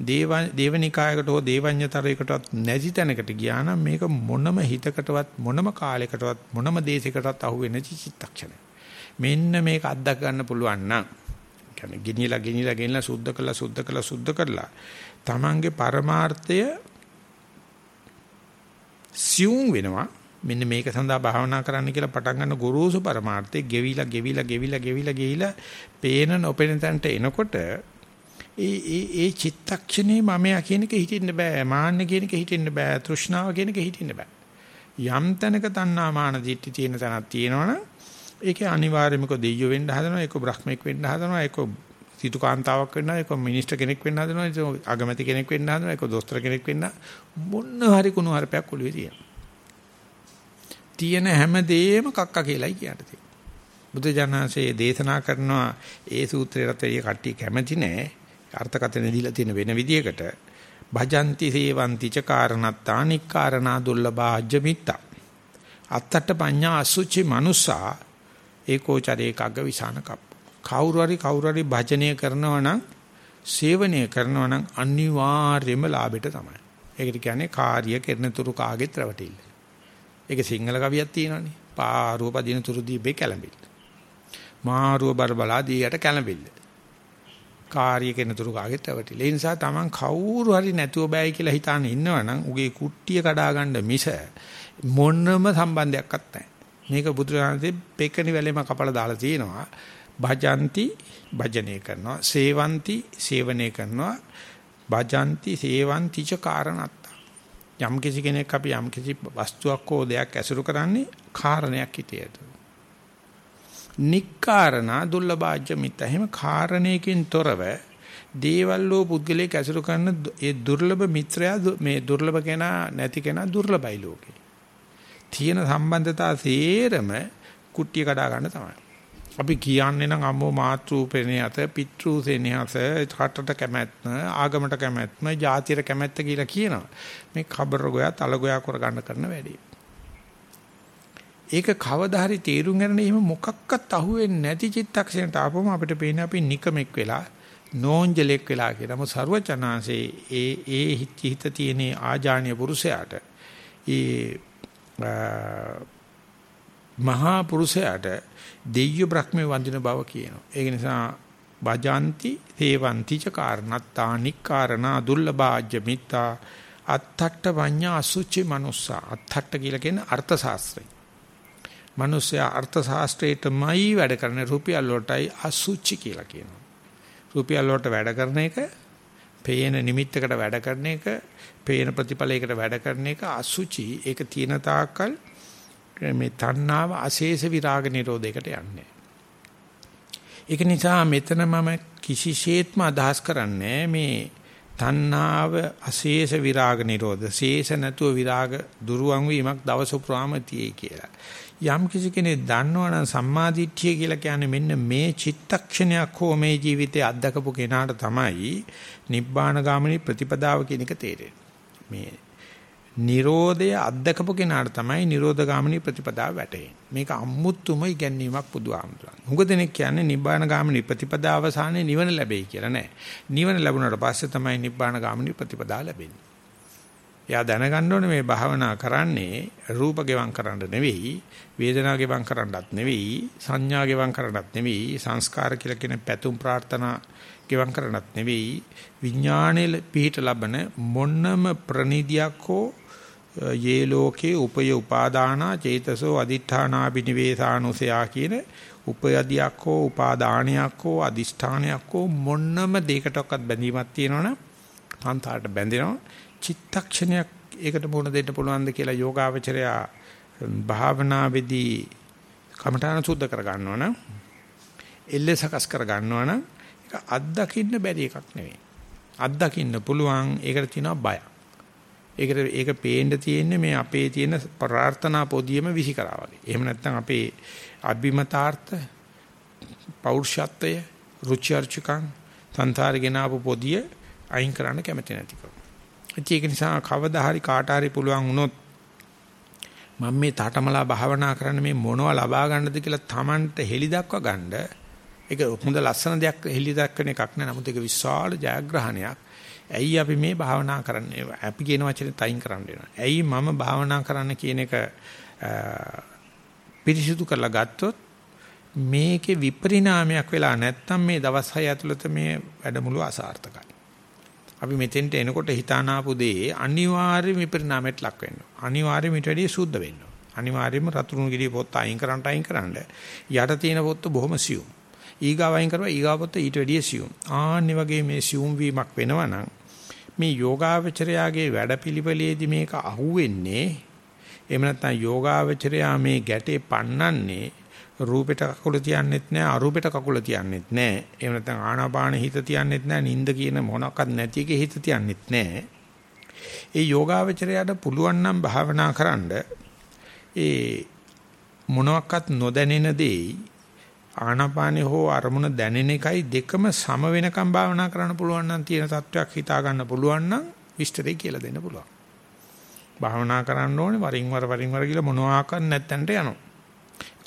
දේව දේවනිකායකට හෝ දේවඤ්‍යතරයකටවත් නැති තැනකට ගියා නම් මේක මොනම හිතකටවත් මොනම කාලයකටවත් මොනම දේශයකටවත් අහුවෙන්නේ නැති චිත්තක්ෂණය. මෙන්න මේක අත්දක ගන්න පුළුවන් නම් කියන්නේ ගිනිලා ගිනිලා ගෙනලා සුද්ධ කළා සුද්ධ කළා සුද්ධ කළා තමන්ගේ පරමාර්ථය සියුම් වෙනවා. මෙන්න මේක සඳහා භාවනා කරන්න කියලා පටන් ගන්න ගුරුසු පරමාර්ථය ගෙවිලා ගෙවිලා ගෙවිලා ගෙවිලා ගිහිලා පේන නොපෙනෙන තැනට එනකොට ඒ ඒ ඒ චිත්තක්ෂණේ මමයා කියන එක හිටින්න බෑ මාන්න කියන එක හිටින්න බෑ තෘෂ්ණාව කියන එක හිටින්න බෑ. යම් තැනක තණ්හා මාන දිට්ඨි තියෙන තැනක් තියෙනවනම් ඒකේ අනිවාර්යයෙන්ම දෙයියෝ වෙන්න හදනවා ඒක බ්‍රහ්මෙක් වෙන්න හදනවා ඒක සිටු කාන්තාවක් වෙන්න ඒක මිනිස්ටර් කෙනෙක් වෙන්න හදනවා ඒක අගමැති කෙනෙක් වෙන්න හදනවා ඒක දොස්තර කෙනෙක් වෙන්න මොන්න හරි කුණු හරපයක් ඔළුවේ තියෙනවා. තියෙන හැමදේම කක්ක කියලායි කියන්න තියෙන්නේ. බුදු ජානසයේ දේශනා කරනවා ඒ සූත්‍රයට වැඩිය කට්ටිය කැමති නෑ. අර්ථකථන දීලා තියෙන වෙන විදියකට. භජಂತಿ සේවಂತಿ ච කාරණත්තා නික්කාරණා දුර්ලභාජ්‍ය මිත්තා. අත්තට පඤ්ඤා අසුචි මනුසා ඒකෝචරේ කග්ග විසාන කප්ප. කවුරු හරි කවුරු හරි භජනය කරනවා නම් සේවනය කරනවා නම් අනිවාර්යයෙන්ම ලාභෙට තමයි. ඒකට කියන්නේ කාර්ය කෙරෙන තුරු කාගෙත් රැවටිල්ල. ඒක සිංහල කවියක් තියෙනවානේ. පාරුව පදින තුරු දීපේ කැළඹිල්ල. මාරුව බරබලා දීයට කැළඹිල්ල. කාර්ය කෙරෙන තුරු කාගෙත් රැවටිල්ල. ඒ නිසා Taman කවුරු හරි නැතුව බෑයි කියලා හිතාන ඉන්නවනම් උගේ කුට්ටිය කඩා ගන්න මිස මොනම සම්බන්ධයක්වත් නැහැ. මේක බුදුරජාණන්සේ පෙකණි වැලෙම කපලා දාලා තියෙනවා. භජಂತಿ භජනය කරනවා. සේවಂತಿ සේවනය කරනවා. භජಂತಿ සේවಂತಿ ච කාරණත්තා. යම් කිසි කෙනෙක් අපි යම් කිසි වස්තුවක් හෝ දෙයක් ඇසුරු කරන්නේ කාරණයක් හිතේට. නික්කාරණා දුර්ලභාජ්‍ය මිත්‍ත. එහෙම කාරණයකින් තොරව දේවල් වූ පුද්ගලයෙක් ඇසුරු කරන ඒ දුර්ලභ මිත්‍රයා මේ දුර්ලභ කෙනා නැති කෙනා දුර්ලභයි ලෝකේ. තියෙන සම්බන්ධතා සේරම කුට්ටිය කඩා ගන්න තමයි. අපි කියන්නේ නම් අම්මෝ මාතෘපේනේ අත පිටෘසෙනෙහස රටට කැමැත්ම ආගමට කැමැත්ම ජාතියට කැමැත්ත කියලා කියනවා. මේ කබර ගෝයා තල ගෝයා කර ගන්න කරන වැඩේ. ඒක කවදා හරි තීරුම් ගන්න එහෙම මොකක්වත් අහුවෙන්නේ නැති චිත්තක්ෂණයට ආපම අපිට පේන්නේ අපි නිකමෙක් වෙලා නෝන්ජලෙක් වෙලා කියලා. මොකද ਸਰවචනාංශේ ඒ ඒ හිත තියෙන ආජානීය පුරුෂයාට ඒ මහා පුරුෂයාට දෙය්‍ය බ්‍රහ්මේ වඳින බව කියනවා. ඒක නිසා බජාන්ති තේවಂತಿ ච කාරණත්තා නික්කාරණා දුර්ලභාජ්‍ය මිත්තා අත්තට්ඨ වඤ්ඤා අසුචි මනුස්සා අත්තට්ඨ කියලා කියන්නේ අර්ථ ශාස්ත්‍රය. මිනිස්සයා අර්ථ ශාස්ත්‍රයටමයි වැඩ කරන රුපියල් වලටයි අසුචි කියලා කියනවා. රුපියල් වලට වැඩ කරන එක, පේන නිමිත්තකට වැඩ කරන එක, පේන ප්‍රතිඵලයකට වැඩ කරන එක අසුචි ඒක තියෙන තාක්කල් මේ තණ්හාව අශේෂ විරාග නිරෝධයකට යන්නේ. ඒක නිසා මෙතන මම කිසිසේත්ම අදහස් කරන්නේ මේ තණ්හාව අශේෂ විරාග නිරෝධ ශේෂ නැතුව විරාග දුරුවන් වීමක් දවස පුරාම තියේ කියලා. යම් කිසි කෙනෙක් දන්නවනම් සම්මාදිට්ඨිය කියලා කියන්නේ මෙන්න මේ චිත්තක්ෂණයක් හෝ මේ ජීවිතයේ අත්දකපු කෙනාට තමයි නිබ්බාන ගාමිනී ප්‍රතිපදාව කියන එක තේරෙන්නේ. මේ Nirodha අත්දකපු කෙනාට තමයි Nirodha ප්‍රතිපදාව වැටෙන්නේ. මේක අමුතුම ඉගැන්වීමක් බුදුහාමුදුරන්. හුඟ දෙනෙක් කියන්නේ නිබ්බාන ගාමිනී ප්‍රතිපදාව සානේ නිවන ලැබෙයි කියලා නෑ. නිවන ලැබුණාට පස්සේ තමයි නිබ්බාන ගාමිනී ප්‍රතිපදාව ලැබෙන්නේ. එයා දැනගන්න ඕනේ මේ භාවනා කරන්නේ රූප ගෙවම් කරන්න නෙවෙයි, වේදනා ගෙවම් කරන්නත් නෙවෙයි, සංඥා ගෙවම් කරන්නත් නෙවෙයි, සංස්කාර කියලා කියන පැතුම් ප්‍රාර්ථනා ගෙවම් කරන්නත් නෙවෙයි, විඥානයේ පිහිට ලබන මොන්නම ප්‍රනිදියක් හෝ යේ ලෝකේ උපය උපාදානා චේතසෝ අදිඨානා බිනිවේසානුසයා කියන උපයදියක් හෝ උපාදානයක් හෝ අදිෂ්ඨානයක් හෝ මොන්නම දෙයකටවත් බැඳීමක් තියෙනවනම් සංතාරට බැඳෙනවා. චිත්තක්ෂණයක් ඒකට මුණ දෙන්න පුළුවන්ද කියලා යෝගාවචරයා භාවනාවේදී කමඨාන සුද්ධ කර ගන්නවනම් එල්ල සකස් කර ගන්නවනම් ඒක අත්දකින්න බැරි එකක් නෙවෙයි. අත්දකින්න පුළුවන් ඒකට තියෙනවා බය ඒකට ඒක පේන්න තියෙන්නේ මේ අපේ තියෙන ප්‍රාර්ථනා පොදියම විසි කරා වගේ. එහෙම නැත්නම් අපේ අභිමතාර්ථ පෞරුෂත්වය රුචි අරුචිකං සංසාරේ ගෙනාවු පොදිය අයින් කරන්න කැමති නැතිකම. ඒක නිසා කවදා හරි කාට හරි පුළුවන් වුණොත් මම මේ තාඨමලා භාවනා කරන්න මේ මොනව ලබා ගන්නද කියලා Tamanට හෙලි දක්වා ගන්න ඒක හොඳ ලස්සන දෙයක් හෙලි දක්වන එකක් නෑ නමුත් ඒක විශාල ජයග්‍රහණයක්. ඇයි අපි මේ භාවනා කරන්නේ? අපි කියන වචනේ තයින් කරන්න වෙනවා. ඇයි මම භාවනා කරන්න කියන එක පිරිසිදු කරලා ගත්තොත් මේකේ විපරිණාමයක් වෙලා නැත්තම් මේ දවස් 6 ඇතුළත මේ වැඩමුළු අසාර්ථකයි. අපි මෙතෙන්ට එනකොට හිතානාපු දේ අනිවාර්යයෙන් විපරිණාමයට ලක් වෙන්න. අනිවාර්යයෙන් ඊට වැඩිය සුද්ධ වෙන්න. අනිවාර්යයෙන්ම රතුරුණු ගිරිය පොත් අයින් කරන්න අයින් කරන්න. යට තියෙන පොත් බොහොම සියුම්. ඊගාව අයින් කරවා ඊගාව පොත් ඊට වැඩිය සියුම්. ආන්නේ වගේ මේ සියුම් වීමක් වෙනවා මේ යෝගාවචරයාගේ වැඩපිළිවෙලේදී මේක අහුවෙන්නේ එහෙම නැත්නම් යෝගාවචරයා මේ ගැටේ පන්නන්නේ රූපෙට කකුල තියන්නෙත් නැහැ අරූපෙට කකුල තියන්නෙත් නැහැ. එහෙම නැත්නම් ආනාපාන හිත තියන්නෙත් නැහැ. නිින්ද කියන මොනක්වත් නැති එකේ හිත තියන්නෙත් නැහැ. ඒ යෝගාවචරයට පුළුවන් නම් භාවනා කරන්න ඒ මොනක්වත් නොදැනෙන දෙයි ආනාපානේ හෝ අරමුණ දැනෙන එකයි දෙකම සම වෙනකම් භාවනා කරන්න පුළුවන් නම් තියෙන තත්වයක් හිතා ගන්න පුළුවන් නම් විස්තරය කියලා දෙන්න පුළුවන්. භාවනා කරන්න ඕනේ වරින් වර වරින් වර කියලා මොනවාක්වත් නැත්තන්ට යනවා.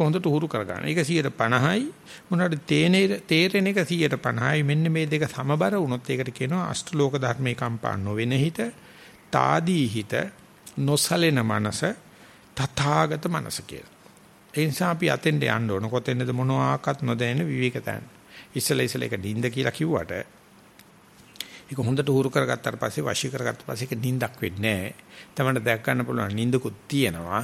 හොඳට උහුරු කරගන්න. ඒක 150යි මොනවාට තේනේ තේරෙන එක 150යි මෙන්න මේ දෙක සමබර වුණොත් ඒකට කියනවා අෂ්ටලෝක ධර්මේ කම්පා නොවෙන හිත, తాදී හිත, නොසලෙන මනස, තථාගත මනස කියලා. ඒ නිසා අපි අතෙන්ට යන්න ඕන. කොතෙන්ද මොනවාක්වත් නොදැනෙන විවේක තැන. ඉස්සලා ඉස්සලා ඒක නිින්ද කියලා කිව්වට ඒක හොඳට උහුරු කරගත්තාට පස්සේ වශී කරගත්ත පස්සේ ඒක නිින්දක් වෙන්නේ නැහැ. තමන්ට දැක් ගන්න පුළුවන් නිින්දකුත් තියෙනවා.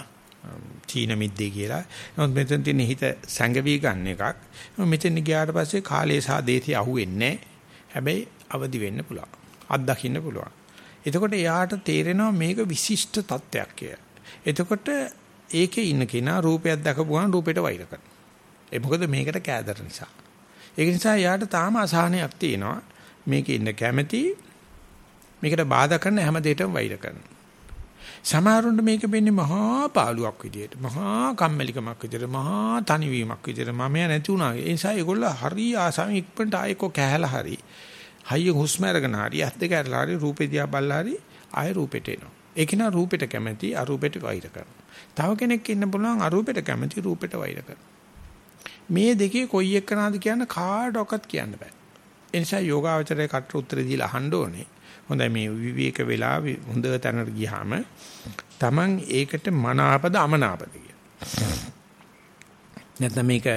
චීන මිද්දේ කියලා. නමුත් මෙතන තියෙන හිත සැඟවි ගන්න එකක්. මෙතන ගියාට පස්සේ කාලය සහ දේශය අහුවෙන්නේ හැබැයි අවදි වෙන්න පුළුවන්. අත්දකින්න පුළුවන්. එතකොට එයාට තේරෙනවා මේක විශිෂ්ට තත්ත්වයක් කියලා. එතකොට ඒකේ ඉන්න කෙනා රූපයක් දැකපුවාම රූපයට වෛර කරනවා. ඒ මොකද මේකට කෑදර නිසා. ඒක නිසා එයාට තාම අසහනයක් තියෙනවා. මේකේ ඉන්න කැමැති මේකට බාධා කරන හැම දෙයකටම වෛර කරනවා. සමහරුන්ට මේක වෙන්නේ මහා පාළුවක් විදියට, මහා කම්මැලිකමක් විදියට, මහා තනිවීමක් විදියට මම නැති වුණා. ඒ නිසා ඒගොල්ලෝ හරි ආසාවෙන් ඉක්මනට ආයෙකෝ කැහැලා හරි. හයිය හුස්ම අරගෙන හරි, අත් දෙක අරලා හරි, රූපේ දිහා බලලා හරි ආයෙ රූපෙට එනවා. ඒක නා රූපෙට කැමැති, අරූපෙට වෛර කරනවා. තව කෙනෙක් ඉන්න පුළුවන් අරූපෙට කැමැති, රූපෙට වෛර කරනවා. මේ දෙකේ කොයි එකනද කියන්න කාටවත් කියන්න බෑ. ඒ නිසා යෝගාවචරයේ කට උත්තර දීලා අහන්න ඕනේ. හොඳයි මේ විවේක වෙලා හොඳ තැනට ගියාම Taman ඒකට මනාපද අමනාපද නැත්නම් මේක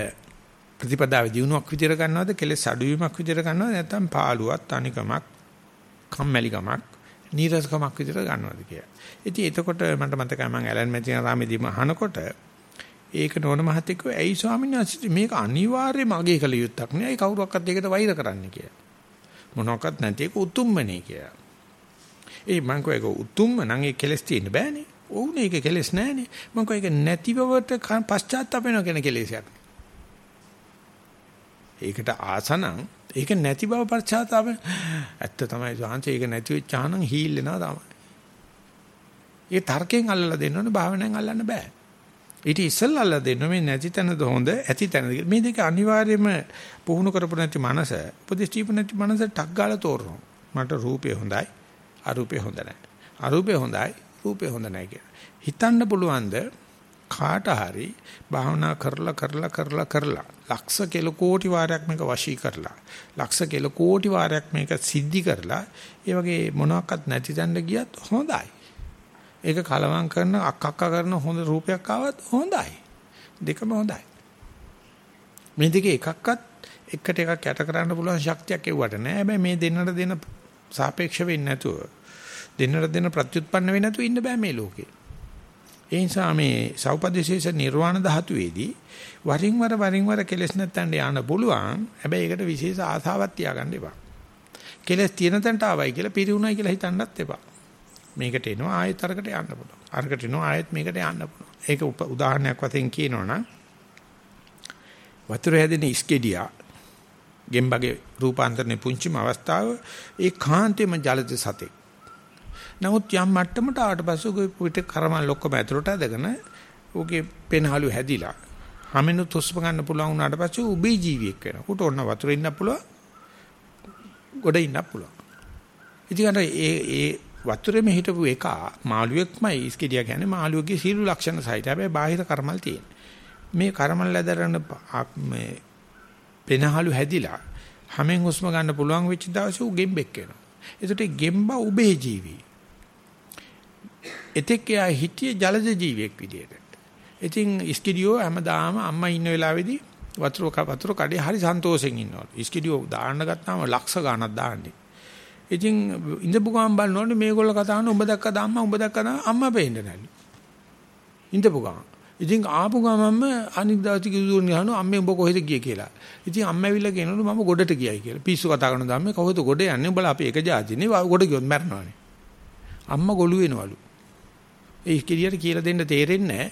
ප්‍රතිපදාවේ දිනුවක් විදියට ගන්නවද කෙලෙස් අඩුවීමක් විදියට ගන්නවද නැත්නම් පාළුවක් තනිකමක් කම්මැලිකමක් නීරසකමක් විදියට ගන්නවද කියලා. ඉතින් එතකොට මට මතකයි මම ඇලන් මැතින රාමේදීම අහනකොට ඒක නෝන මහත්තයෙක් ඇයි ස්වාමීන් වහන්සේ මේක අනිවාර්යයෙන්ම අගය කළ යුත්තක් නේ. ඒ කවුරක්වත් ඒකට වෛර කරන්න කියලා. මොනවාක්වත් නැති එක උතුම්මනේ කියලා. ඒ මං කෝ ඒක උතුම්ම නම් ඒ කෙලස් තියෙන්න බෑනේ. ඕනේ ඒක කෙලස් නෑනේ. මං කෝ ඒක නැති බවට පශ්චාත්තාප වෙනවා කියන කෙලෙසයක්. ඒකට ආසනම් ඒක නැති බව පශ්චාත්තාප ඇත්ත තමයි සාංශ ඒක නැති වෙච්චානම් හීල් වෙනවා තමයි. ඒ තර්කයෙන් අල්ලලා දෙන්න ඕනේ භාවනාවෙන් අල්ලන්න බෑ. ඊට ඉස්සෙල්ලා අල්ලලා දෙන්න මේ නැති තැනද හොඳ ඇති තැනද මේ දෙක අනිවාර්යයෙන්ම පුහුණු කරපු නැති මනස උපදේශ දීපු නැති මනස ටක් ගාලා තෝරනවා. මට රූපේ හොඳයි අරූපේ හොඳ නැහැ. අරූපේ හොඳයි රූපේ හොඳ නැහැ කියලා. හිතන්න පුළුවන්ද කාට හරි භාවනා කරලා කරලා කරලා කරලා ලක්ෂ කෙල කෝටි වාරයක් මේක වශී කරලා ලක්ෂ කෙල කෝටි වාරයක් මේක සිද්ධි කරලා ඒ වගේ මොනවාක්වත් නැති තැනට ගියත් හොඳයි ඒක කලවම් කරන අක් අක්ක කරන හොඳ රූපයක් ආවත් හොඳයි. දෙකම හොඳයි. මේ දෙකේ එකක්වත් එකට එකක් යට කරන්න පුළුවන් ශක්තියක් එව්වට නෑ. හැබැයි මේ දෙන්නට දෙන සාපේක්ෂ වෙන්නේ නැතුව දෙන්නට දෙන ප්‍රත්‍යুৎපන්න වෙන්නේ නැතුව ඉන්න බෑ මේ ලෝකේ. ඒ නිසා මේ සෞපදේශේෂ නිර්වාණ ධාතුවේදී වරින් වර වරින් වර කෙලස් නැත්තන් යන්න පුළුවන්. හැබැයි ඒකට විශේෂ ආසාවක් තියාගන්න එපා. කෙලස් තියෙන තැනට ආවයි කියලා පිරිුණයි කියලා හිතන්නත් එපා. මේකට එනවා ආයෙත් අරකට යන්න පුළුවන්. අරකට එනවා ආයෙත් මේකට යන්න පුළුවන්. ඒක උදාහරණයක් වශයෙන් කියනවනම් වතුර හැදෙන ඉස්කෙඩියා ගෙම්බගේ රූපාන්තරණේ පුංචිම අවස්ථාව ඒ කාන්තේම ජලජ සතෙක්. නමුත් යම් මට්ටමකට ආවට පස්සේ ඔගේ පිට කරමල් ඔක්කොම ඇතුළට ඇදගෙන ඔගේ පෙනහළු හැදිලා හැමෙනු තුස්ප ගන්න පුළුවන් වුණාට පස්සේ උබේ ජීවියෙක් වෙනවා. උට ඔන්න වතුරේ ඉන්න පුළුවන්. ගොඩ ඉන්න පුළුවන්. ඉතින් ඒ ඒ වතුරේම හිටපු එක මාළුවෙක්මයි ඉස්කෙඩියා කියන්නේ මාළුවෙක්ගේ සීළු ලක්ෂණ සහිත. හැබැයි බාහිර කර්මල් තියෙන. මේ කර්මල් ඇදරන මේ පෙනහළු හැදිලා හැමෙන් හුස්ම ගන්න පුළුවන් වෙච්ච දවසේ ඌ ගෙම්බෙක් වෙනවා. ඒකට ගෙම්බා උබේ ජීවි. එතෙක් එයා හිටියේ ජලජ ජීවියෙක් විදියට. ඉතින් ඉස්කිඩියෝ හැමදාම අම්මා ඉන්න වෙලාවේදී වතුර වතුර කඩේ හරි සන්තෝෂෙන් ඉන්නවලු. ඉස්කිඩියෝ දාන්න ගත්තාම ලක්ෂ ගණක් දාන්නේ. ඉතින් ඉඳපු ගමන් බලනෝනේ මේගොල්ලෝ කතා කරන උඹ දැක්කද අම්මා උඹ දැක්කද අම්මා පේන්නේ නැලු. ඉඳපු ගමන්. ඉතින් ආපු ගමන්ම අනිත් දවසේ කිව්වොත් නහනු අම්මේ උඹ කොහෙද ගියේ කියලා. ඉතින් අම්මා ඇවිල්ලා කියනවලු මම ගොඩට ගියයි කියලා. පිස්සු කතා කරන දාම්මේ කවුද ගොඩ යන්නේ උඹලා අපි එක જાතිනේ ගොඩ ගියොත් මැරෙනවානේ. අම්මා ගොළු වෙනවලු. ඒ කිරියට කියලා දෙන්න තේරෙන්නේ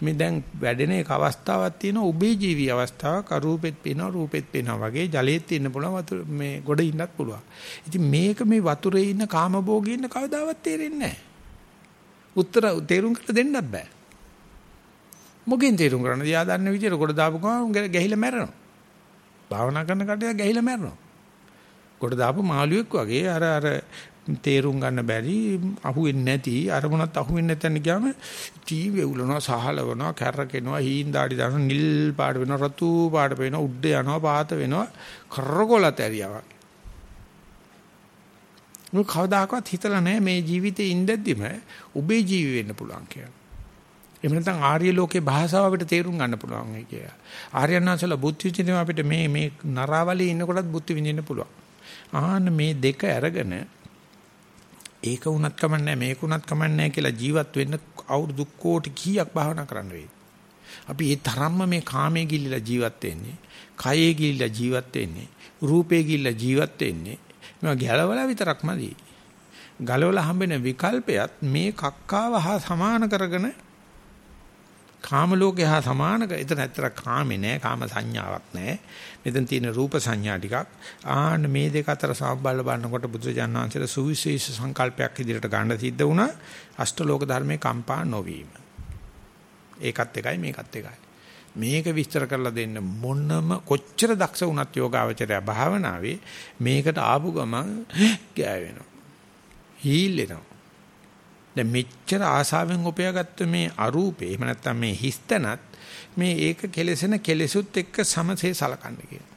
මේ දැන් වැඩෙන එක අවස්ථාවක් තියෙනවා උබේ ජීවි අවස්ථාවක් අරූපෙත් පේනවා රූපෙත් පේනවා වගේ ජලයේත් ඉන්න පුළුවන් වතුර මේ ගොඩ ඉන්නත් පුළුවන්. ඉතින් මේක මේ වතුරේ ඉන්න කාමභෝගී ඉන්න කවදාවත් තේරෙන්නේ නැහැ. උත්තර තේරුම් කරලා දෙන්නත් බෑ. මොකෙන් තේරුම් කරන්නේ? යා දන්න විදියට කොට දාපු ගමන් ගැහිලා මැරෙනවා. භාවනා කරන කටේ ගැහිලා මැරෙනවා. කොට දාපු මාළුවෙක් වගේ අර අර තේරුම් ගන්න බැරි අහුවෙන්නේ නැති අරමුණත් අහුවෙන්නේ නැතන ගියාම ටී වෙවුලනවා සහලවනවා කැරකෙනවා හීන් දාඩි දාන නිල් පාට වෙනවා රතු පාට වෙනවා උඩ යනවා පාත වෙනවා කරකොලත ඇරියා වගේ කවදාකවත් හිතලා නැහැ මේ ජීවිතේ ඉඳද්දිම ඔබේ ජීවි වෙන්න පුළුවන් කියලා. එහෙම නැත්නම් ආර්ය ලෝකේ භාෂාව අපිට තේරුම් ගන්න පුළුවන් ඒ කිය. ආර්යනාසල බුද්ධ විචිතම අපිට මේ මේ නරාවලේ ඉන්නකොටත් බුද්ධ විඳින්න පුළුවන්. ආන්න මේ දෙක අරගෙන ඒක වුණත් කමන්නේ මේක වුණත් කමන්නේ කියලා ජීවත් වෙන්න අවුරුදු කෝටි කීයක් භාවනා කරන්න වෙයි. අපි ඒ තරම්ම මේ කාමයේ ගිලිලා ජීවත් වෙන්නේ, කයේ ගිලිලා ජීවත් වෙන්නේ, රූපේ ගිලිලා ජීවත් වෙන්නේ. මේවා ගැලවලා විතරක්මදී. ගලවලා හම්බෙන විකල්පයත් මේ කක්කාව හා සමාන කරගෙන කාම ලෝකේ හා සමාන එතන ඇත්තට කාමේ නෑ කාම සංඥාවක් නෑ. මෙතන තියෙන රූප සංඥා ටිකක්. ආන්න මේ දෙක අතර සමබල බලනකොට බුදුජානක වහන්සේලා සුවිශේෂ සංකල්පයක් ඉදිරියට ගන්න සිද්ධ වුණා. අෂ්ටලෝක ධර්මයේ කම්පා නොවීම. ඒකත් එකයි මේකත් එකයි. මේක විස්තර කරලා දෙන්න මොනම කොච්චර දක්ෂ වුණත් යෝගාවචරය භාවනාවේ මේකට ආපු ගමන් ගෑවෙනවා. හීල් වෙනවා. දැන් මෙච්චර ආසාවෙන් උපයාගත්ත මේ අරූපේ එහෙම නැත්නම් මේ හිස්තනත් මේ ඒක කෙලෙසෙන කෙලෙසුත් එක්ක සමසේ සලකන්න කියනවා.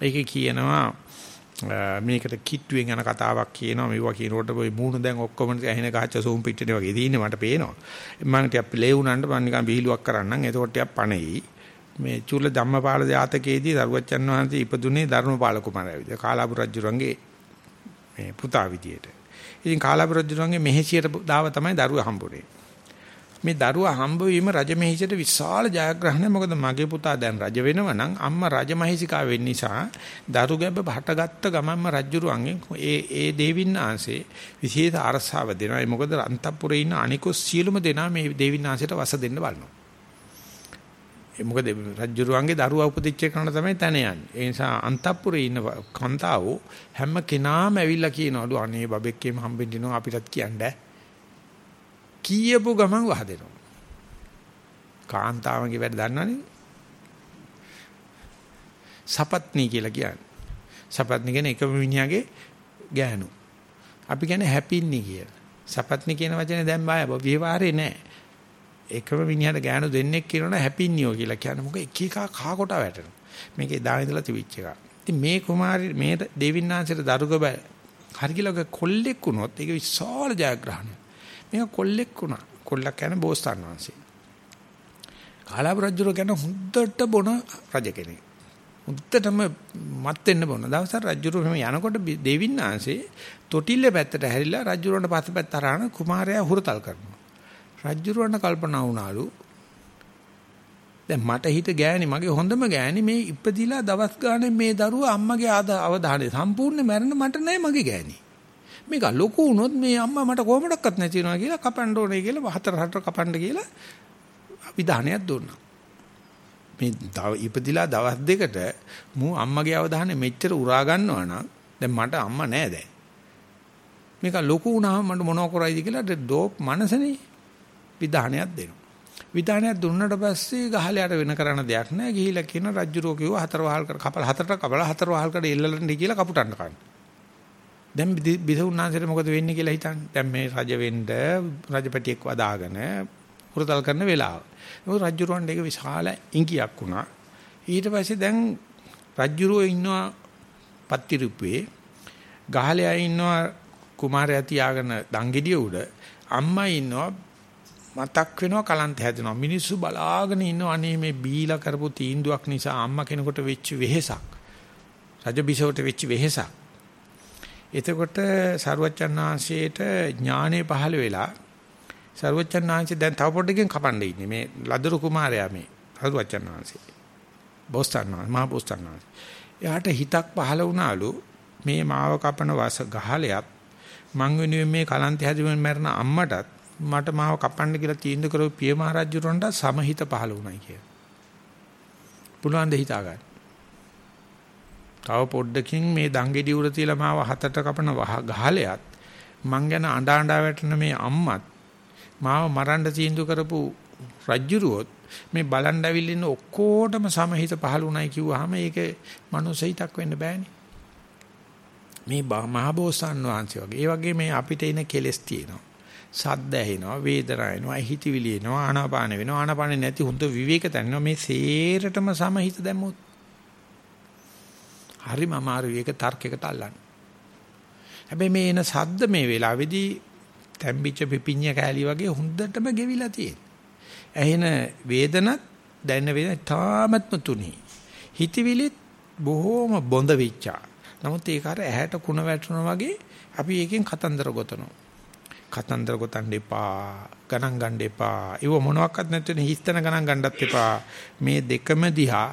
ඒකේ කියනවා මේකට කිට්ටුවෙන් යන කතාවක් කියනවා මේවා කියනකොට ওই මූණ දැන් ඔක්කොම ඇහෙන ගහච්ච සූම් පිටිනේ වගේ දින්නේ මට පේනවා. මම ටිකක් ලේ වුණාට මම නිකන් බිහිලුවක් කරන්නම්. එතකොට ටිකක් පණෙයි. මේ චූල ධම්මපාල ජාතකයේදී දරුවච්චන් වහන්සේ ඉපදුනේ ධර්මපාල කුමාරයා විදියට. කාලාබු රජුරන්ගේ මේ පුතා විදියට. ඉතින් කාලාබරජුණන්ගේ මෙහෙසියට දාව තමයි දරුවා හම්බුනේ. මේ දරුවා හම්බ වීම රජ මෙහෙසියට විශාල ජයග්‍රහණයක්. මොකද මගේ පුතා දැන් රජ වෙනව නම් අම්මා රජ මහේසිකා වෙන්න නිසා දරු ගැබ හටගත්ත ගමන්ම රජුරුවන්ගෙන් ඒ ඒ දේවින්නාංශේ විශේෂ අරසාව දෙනවා. ඒ මොකද අන්තපුරේ ඉන්න අනිකුත් සියලුම දෙනා මේ දේවින්නාංශයට වස දෙන්න බලනවා. මොකද රජුරුවන්ගේ දරුවා උපදිච්ච කරන තමයි තන යන්නේ. ඒ නිසා අන්තපුරේ ඉන්න කන්තාවෝ හැම කෙනාම ඇවිල්ලා කියනවලු අනේ බබෙක්කේම හම්බෙන්න දිනවා අපිටත් කියන්න. කීයපු ගමන් වහදෙනවා. කාන්තාවගේ වැඩ දන්නවනේ. සපත්නි කියලා කියන්නේ. සපත්නි කියන්නේ එකම මිනිහාගේ ගෑනු. අපි කියන්නේ හැපින්නි කියලා. සපත්නි කියන වචනේ දැන් බය විවහාරේ නැහැ. එකම මිනිහට ගෑනු දෙන්නෙක් කියනවනේ හැපින්නියෝ කියලා කියන්නේ මොකද එක එක කහ කොට වැටෙනවා. මේක එදා ඉඳලා තිබිච්ච එකක්. ඉතින් මේ කුමාරි මේ දෙවින්නාංශයට දරුග බෑ. හරිගලක කොල්ලෙක් වුණොත් ඒක විශාල ජයග්‍රහණයක්. මේක කොල්ලෙක් වුණා. කොල්ලක් කියන්නේ බෝසතාණන් වහන්සේ. කාලාබ රජුර ගැන හොඳට බොන රජ කෙනෙක්. හොඳටම මත් වෙන්න බොන. දවසක් රජුර මෙහෙම යනකොට දෙවින්නාංශේ තොටිල්ල පැත්තට හැරිලා රජුරන්ට පස්සපැත්ත හරහාන කුමාරයා හුරතල් කරනවා. රජුරවන්න කල්පනා වුණාලු දැන් මට හිත ගෑණි මගේ හොඳම ගෑණි මේ ඉපදිලා දවස් ගානේ මේ දරුවා අම්මගේ අවධානය සම්පූර්ණ මැරෙන මට නෑ මගේ ගෑණි. මේක ලොකු වුණොත් මේ අම්මා මට කොහොමඩක්වත් නැති වෙනවා කියලා කපන්න ඕනේ කියලා හතර හතර කපන්න කියලා විධානයක් දුන්නා. මේ ඉපදිලා දවස් දෙකට මූ අම්මගේ අවධානය මෙච්චර උරා ගන්නවා නම් දැන් මට අම්මා නෑ දැන්. මේක ලොකු වුණාම මට මොනව කරයිද කියලා ඩෝප් මනසනේ විධානයක් දෙනවා. විධානයක් දුන්නට පස්සේ ගහලයට වෙන කරන්න දෙයක් නැහැ. ගිහිලා කියන රජ්ජුරෝ කිව්වා හතර වහල් කර කපල හතරට කපල හතර වහල් කර එල්ලලන්න කියලා කපුටන්න කන්න. දැන් බිසුණාන්සේට මොකද වෙන්නේ කියලා හිතන්නේ. දැන් මේ රජ වෙන්න රජපටියෙක් වදාගෙන හුරතල් කරන වෙලාව. මොකද රජ්ජුරුවන්ට ඒක විශාල ඉඟියක් වුණා. ඊට පස්සේ දැන් රජ්ජුරුවෝ ඉන්නවා පත්තිරුප්පේ ගහලයා ඉන්නවා කුමාරයා තියාගෙන දංගෙඩිය උඩ අම්මා ඉන්නවා මතක් වෙනවා කලන්ත හැදෙනවා. මිනිස්සු බලාගෙන ඉන්නවා අනේ මේ බීලා කරපු තීන්දුවක් නිසා අම්මා කෙනෙකුට වෙච්ච වෙහෙසක්. රජ බිසවට වෙච්ච වෙහෙසක්. එතකොට සරුවච්චන් ආංශයේට ඥානෙ පහළ වෙලා සරුවච්චන් ආංශය දැන් තව පොඩ්ඩකින් කපන්න ඉන්නේ මේ ලදරු කුමාරයා මේ සරුවච්චන් ආංශය. බෝස්තන් මහා බෝස්තන් ආංශය. එයාට හිතක් පහළ වුණාලු මේ මාව කපන වස ගහලයක් මං වෙනුවෙන් මේ කලන්ත හැදුවෙන් මැරෙන අම්මටත් මට මාව කපන්න කියලා තීන්දුව කරපු පිය මහරජුරන්ට සමහිත පහළ වුණයි කිය. පුළුවන් ද හිතා ගන්න. තව පොඩ්ඩකින් මේ දංගෙඩි උර තියලා මාව හතට කපන ගහලයක් මං ගැන අඬ අඬ වැටෙන මේ අම්මත් මාව මරන්න තීන්දුව කරපු රජ්ජුරුවොත් මේ බලන් ඇවිල්ලා ඉන්න ඔක්කොටම සමහිත පහළ වුණයි කිව්වහම ඒක මනුස්සයිතක් වෙන්න බෑනේ. මේ මහබෝසත්න් වහන්සේ වගේ. ඒ වගේ මේ අපිට එන කෙලස් තියෙනවා. සද්ද ඇහෙනවා වේදනා එනවා හිතවිලි එනවා ආනාපාන වෙනවා. ආනාපාන නැති හොඳ විවේක තැන්නවා මේ සේරටම සමහිත දැම්මොත්. හරිම අමාරු ඒක තර්කයකට අල්ලන්න. හැබැයි මේ එන සද්ද මේ වෙලාවේදී තැම්බිච්ච පිපිඤ්ඤ කෑලි වගේ හොඳටම ගෙවිලා තියෙන ඇහෙන වේදනත් දැනෙන වේදන තාමත්ම තුනි. හිතවිලිත් බොහෝම බොඳ වෙච්චා. නමුත් ඒක අර ඇහැට කුණ වැටෙනවා වගේ අපි ඒකෙන් කතන්දර ගොතනවා. කතන්දර ගොතන්න එපා ගණන් ගන්න එපා. ඒව මොනවත් නැත්නම් හිස්තන ගණන් ගන්නත් එපා. මේ දෙකම දිහා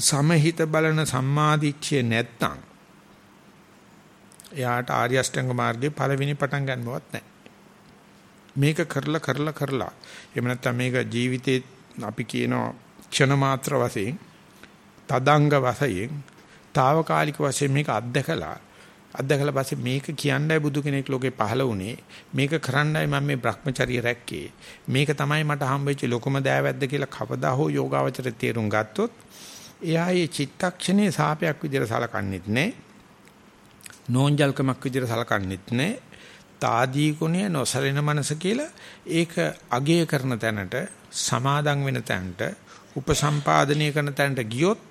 සමහිත බලන සම්මාදිච්චය නැත්තම් එයාට ආර්ය අෂ්ටාංග මාර්ගයේ පළවෙනි පටන් ගන්නවත් නැහැ. මේක කරලා කරලා කරලා. එහෙම නැත්නම් මේක ජීවිතේ අපි කියනවා ක්ෂණ මාත්‍ර වශයෙන් තදංග වශයෙන් తాවකාලික වශයෙන් මේක අත්දකලා අත්දකලා පස්සේ මේක කියන්නයි බුදු කෙනෙක් ලෝකේ පහළ වුණේ. මේක කරන්නයි මම මේ Brahmacharya රැක්කේ. මේක තමයි මට හම්බෙච්ච ලොකුම දෑවැද්ද කියලා කවදා හෝ යෝගාවචර තේරුම් ගත්තොත් එයා මේ චිත්තක්ෂණයේ සාපයක් විදිහට සලකන්නේත් නැහැ නෝන්ජල්කමක් විදිහට සලකන්නේත් නැහැ తాදී ගුණය නොසලෙන මනස කියලා ඒක අගය කරන තැනට සමාදම් වෙන තැනට උපසම්පාදනය කරන තැනට ගියොත්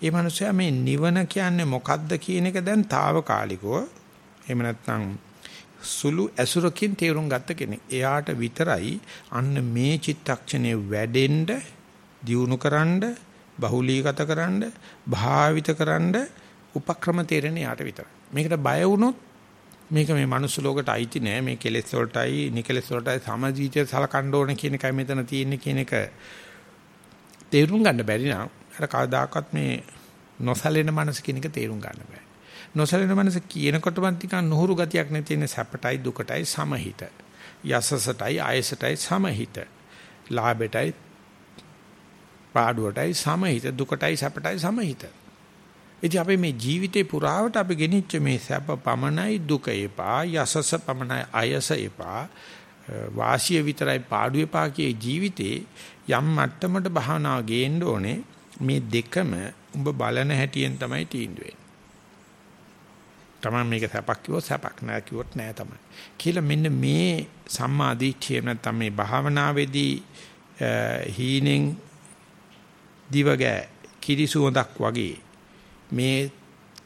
ඒ මනුස්සයා මේ නිවන කියන්නේ මොකද්ද කියන එක දැන් తాවකාලිකව එහෙම නැත්නම් සුළු ඇසුරකින් තේරුම් ගත්ත කෙනෙක්. එයාට විතරයි අන්න මේ චිත්තක්ෂණේ වැඩෙන්න, දියුණුකරනද, බහුලීගතකරනද, භාවිතකරනද උපක්‍රම තේරෙන යාට විතරයි. මේකට බය වුණොත් මේක මේ මනුස්ස ලෝකයට අයිති නෑ මේ කෙලෙස් වලටයි නිකලෙස් වලටයි සමජීවිතය සලකන්න ඕන කියන එකයි මෙතන තියෙන්නේ කියන එක තේරුම් ගන්න බැරි නම් අර කවදාකවත් මේ නොසලෙන මනස කියන එක තේරුම් ගන්න බෑ. නොසලෙන මනස කියනකොටම ටිකක් නොහුරු ගතියක් නැති ඉන්නේ සැපටයි දුකටයි සමහිත. යසසටයි ආයසටයි සමහිත. ලාභෙටයි පාඩුවටයි සමහිත දුකටයි සැපටයි සමහිත. ඉතින් අපි මේ ජීවිතේ පුරාවට අපි ගෙනිච්ච මේ සැප පමණයි දුක එපා යසස පමණයි අයස එපා වාසිය විතරයි පාඩු එපා කියේ ජීවිතේ යම් මට්ටමකට භාවනාව ගේන්න ඕනේ මේ දෙකම උඹ බලන හැටියෙන් තමයි තීන්දුව වෙන්නේ. තමයි මේක සැපක් කිව්වොත් සැපක් නෑ කිව්වොත් නෑ තමයි. කියලා මෙන්න මේ සම්මා දිට්ඨිය නැත්නම් මේ භාවනාවේදී හීනෙන් දිවගෑ කිරිසුවඳක් වගේ මේ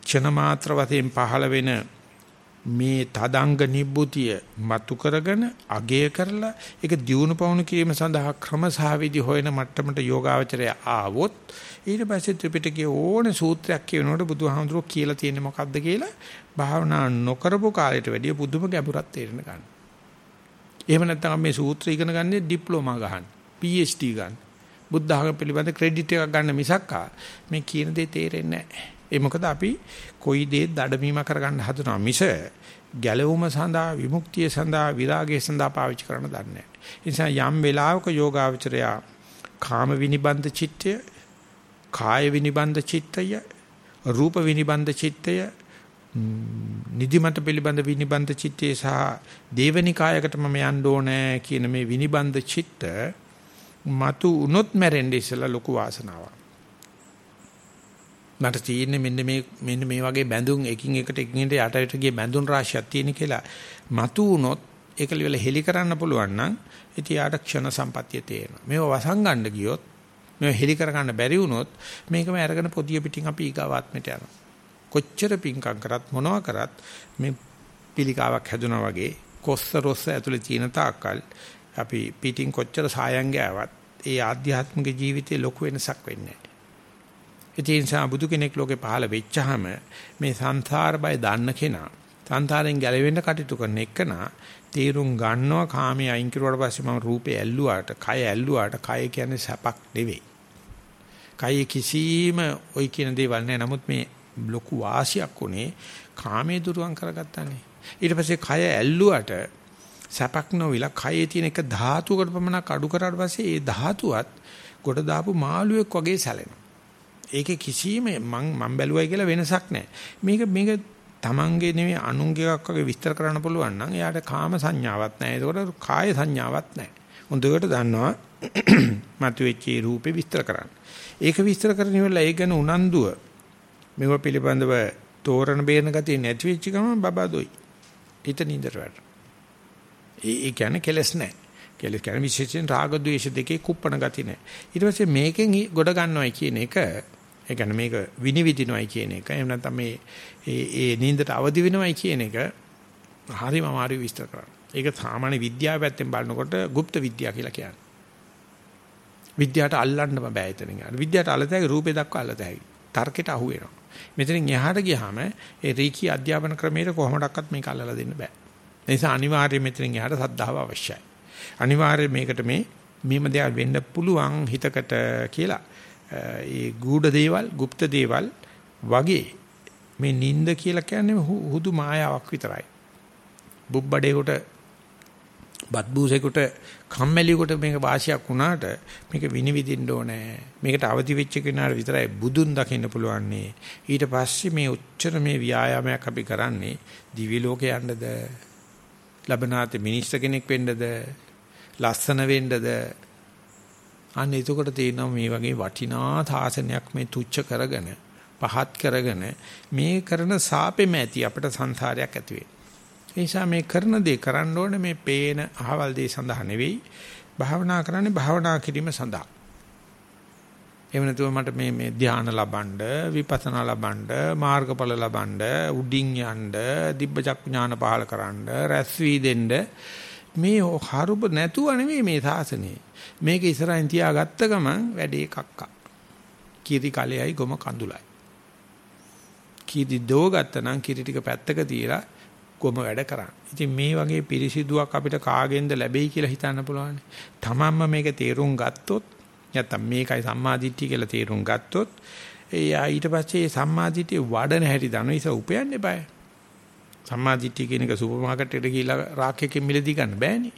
ක්ෂණ මාත්‍ර වශයෙන් පහළ වෙන මේ තදංග නිබ්බුතිය මතු කරගෙන අගය කරලා ඒක දියුණු පවුණු කිරීම සඳහා ක්‍රම සහ විදි හොයන මට්ටමට යෝගාවචරය ආවොත් ඊට පස්සේ ත්‍රිපිටකයේ ඕනේ සූත්‍රයක් කියනකොට බුදුහාමුදුරුවෝ කියලා තියෙන්නේ මොකද්ද කියලා භාවනා නොකරපු කාලයට වැඩිය පුදුම ගැඹුරක් තේරෙන ගන්න. එහෙම නැත්නම් මේ සූත්‍ර ඉගෙන ගන්නේ ඩිප්ලෝමා ගන්න, PhD ගන්න. බුද්ධ ධර්ම පිළිබඳ ක්‍රෙඩිට් එකක් ගන්න මිසක්කා මේ කියන දේ තේරෙන්නේ නැහැ. ඒ මොකද අපි කොයි දේ දඩමීම කරගන්න හදනවා මිස ගැලවුම සඳහා විමුක්තිය සඳහා විරාගය සඳහා පාවිච්චි කරන්න දන්නේ නැහැ. ඒ නිසා යම් වෙලාවක යෝගාවචරය කාම විනිබන්ධ චිත්තය, කාය විනිබන්ධ චිත්තය, රූප විනිබන්ධ චිත්තය, නිදිමත පිළිබඳ විනිබන්ධ චිත්තය සහ දේවනිකායකට මම යන්න ඕනේ කියන මේ විනිබන්ධ චිත්ත මතු උනොත් මැරෙන්න ඉස්සලා ලොකු වාසනාවක්. මට තියෙන්නේ මෙන්න මේ මෙන්න මේ වගේ බැඳුම් එකින් එකට එකින් එකට යටට ගිය බැඳුම් රාශියක් තියෙන කියලා මතු වුණොත් ඒක livel හෙලි කරන්න පුළුවන් නම් ඉතින් යාට ක්ෂණ සම්පත්තිය තේරෙනවා. මේව වසංගන්න ගියොත් මේව හෙලි කරගන්න බැරි වුණොත් මේකම අරගෙන පොදිය පිටින් අපි ඊගාවාත්මයට යනවා. කොච්චර පිංකම් කරත් මොනවා කරත් මේ පිළිකාවක් හැදුනා වගේ කොස්ස රොස්ස ඇතුලේ තියෙන තාක්කල් අපි පිටින් කොච්චර සායම් ගෑවත් ඒ ආධ්‍යාත්මික ජීවිතේ ලොකු වෙනසක් වෙන්නේ නැහැ. ඒ නිසා බුදු කෙනෙක් ලෝකේ පහළ වෙච්චාම මේ සංසාර බය දන්න කෙනා සංසාරයෙන් ගැලවෙන්න කටයුතු කරන එකනා තීරුම් ගන්නවා කාමයේ අයින් කරුවාට පස්සේ මම රූපේ ඇල්ලුවාට, කය ඇල්ලුවාට, කය කියන්නේ සැපක් නෙවෙයි. කය කිසිම ওই කියන දේවල් නෑ. නමුත් මේ ලොකු වාසියක් උනේ කාමයේ දුරුවන් කරගත්තානේ. ඊට පස්සේ කය ඇල්ලුවාට සැපක් නොවිලා කයේ තියෙන එක ධාතුවකට පමණක් අඩු කරාට පස්සේ ඒ ධාතුවත් ගොඩ දාපු මාළුවෙක් වගේ සැලෙනවා. ඒකේ කිසිම මං මං බැලුවයි කියලා වෙනසක් නැහැ. මේක මේක තමන්ගේ නෙවෙයි අනුන්ගේ එකක් වගේ විස්තර කරන්න පුළුවන් නම් එයාට කාම සංඥාවක් නැහැ. ඒකට කාය සංඥාවක් නැහැ. හොඳට දන්නවා මතුවෙච්ච රූපේ විස්තර කරන්න. ඒක විස්තර කරන ඉවරලා ඒ ගැන උනන්දුව මෙව පිළිබඳව තෝරන බේරන ගතිය නැති වෙච්ච ගමන් බබා දොයි. හිත නින්දට වැටෙනවා. ඒ කියන්නේ කෙලස් නැහැ. කෙලස් කියන්නේ විශේෂයෙන් රාග ద్వේෂ දෙකේ කුප්පණ ගති නැහැ. ඊට පස්සේ මේකෙන් ගොඩ ගන්නවයි කියන එක ඒ කියන්නේ මේක විනිවිදිනවයි කියන එක. එහෙම නැත්නම් මේ ඒ ඒ නින්දට අවදි වෙනවයි කියන එක හරිම අමාරු විස්තර කරන්න. ඒක සාමාන්‍ය විද්‍යාව පැත්තෙන් බලනකොට গুপ্ত විද්‍යාව කියලා කියන්නේ. විද්‍යාවට අල්ලන්න බෑ එතනින්. අර විද්‍යාවට අල්ලතැයි රූපේ දක්වා අල්ලතැයි. තර්කයට අහු වෙනවා. මෙතනින් එහාට ගියාම ඒ රීකී අධ්‍යාපන ක්‍රමයට කොහොමඩක්වත් මේක අල්ලලා දෙන්න බෑ. ඒ නිසා අනිවාර්යයෙන් මෙතනින් එහාට සද්ධාව අවශ්‍යයි. අනිවාර්යයෙන් මේකට මේ මෙහෙම දෙයක් වෙන්න පුළුවන් හිතකට කියලා ඒ ගූඪ දේවල්, গুপ্ত දේවල් වගේ මේ නිින්ද කියලා කියන්නේ හුදු මායාවක් විතරයි. බුබ්බඩේකට බත්බූසෙකට කම්මැලියෙකුට මේක වාසියක් වුණාට මේක විනිවිදින්න ඕනේ. මේකට අවදි වෙච්ච කෙනාට විතරයි බුදුන් දකින්න පුළුවන්නේ. ඊට පස්සේ මේ උච්චර මේ ව්‍යායාමයක් අපි කරන්නේ දිවි ලෝකේ යන්නද? ලබනාත මිනිස් කෙනෙක් වෙන්නද? ලස්සන වෙන්නද? අන්න එතකොට තේරෙනවා මේ වගේ වටිනා සාසනයක් මේ තුච්ච කරගෙන පහත් කරගෙන මේ කරන සාපෙම ඇති අපිට සංසාරයක් ඇති වෙන්නේ. ඒ නිසා මේ කරන දේ කරන්න ඕනේ මේ පේන අහවල් දේ සඳහා නෙවෙයි භාවනා කරන්නේ භාවනා කිරීම සඳහා. එහෙම නැතුව මට මේ මේ ධානය ලබන්න, විපස්සනා ලබන්න, මාර්ගඵල ලබන්න, උඩින් යන්න, දිබ්බ චක්ඥාන පහල කරන්න, රැස් වී දෙන්න මේ හරුබ නැතුව නෙවෙයි මේ සාසනේ. මේක ඉස්සරහින් තියාගත්ත ගමන් වැඩේ කක්කා. කීරි කලෙයි ගොම කඳුලයි. කීරි දෝ ගත්තනම් කීරි ටික පැත්තක තියලා ගොම වැඩ කරන්න. ඉතින් මේ වගේ පිරිසිදුවක් අපිට කාගෙන්ද ලැබෙයි කියලා හිතන්න පුළුවන්. තමන්ම මේක තේරුම් ගත්තොත් නැත්තම් මේකයි සම්මාදිට්ඨිය කියලා තේරුම් ගත්තොත් එයා ඊට පස්සේ සම්මාදිට්ඨිය වඩන හැටි දනෝ ඉස උපයන්න එපායි. සම්මාදිට්ඨිය කියන එක සුපර් මාකට් එකට ගිහිල්ලා රාක්කයකින් මිලදී ගන්න බෑනේ.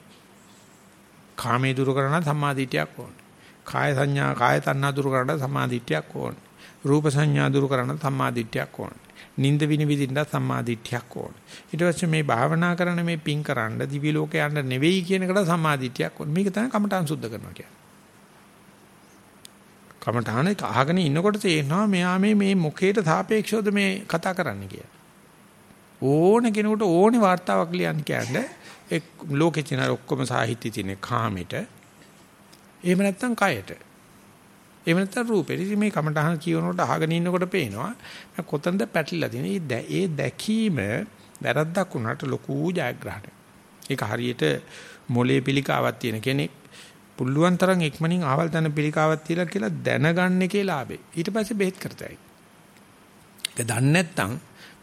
කාමයේ දුරු කරන සම්මාදිටියක් ඕනේ. කාය සංඥා කාය තණ්හා දුරු කරන සම්මාදිටියක් ඕනේ. රූප සංඥා දුරු කරන සම්මාදිටියක් ඕනේ. නින්ද විනිවිදින්න සම්මාදිටියක් ඕනේ. ඊට පස්සේ මේ භාවනා කරන මේ පිං කරන්න දිවි ලෝක යන්න නෙවෙයි කියන එකට සම්මාදිටියක් ඕනේ. මේක තමයි කමඨාන් සුද්ධ කරනවා කියන්නේ. කමඨාන එක අහගෙන ඉන්නකොට තේරෙනවා මෙයා මේ මේ මොකේට සාපේක්ෂවද මේ කතා කරන්න කියලා. ඕන කෙනෙකුට ඕනේ වார்த்தාවක් ලියන්න කියන්නේ ඒ ලෝකේ තියෙන ඔක්කොම සාහිත්‍ය තියෙන කාමෙට එහෙම නැත්නම් කයට එහෙම නැත්නම් රූපෙට ඉතින් මේ කමටහන් කියනකොට අහගෙන ඉන්නකොට පේනවා කොතනද පැටලිලා තියෙන්නේ ඒ දැකීම වැරද්දක් වුණාට ලොකු ජයග්‍රහණයක්. ඒක හරියට මොලේ පිළිකාවක් තියෙන කෙනෙක් පුළුවන් තරම් ඉක්මනින් ආවල් තන පිළිකාවක් තියලා කියලා දැනගන්න එකේ ලාභේ. ඊට පස්සේ බෙහෙත් කරතයි. ඒක දන්නේ නැත්නම්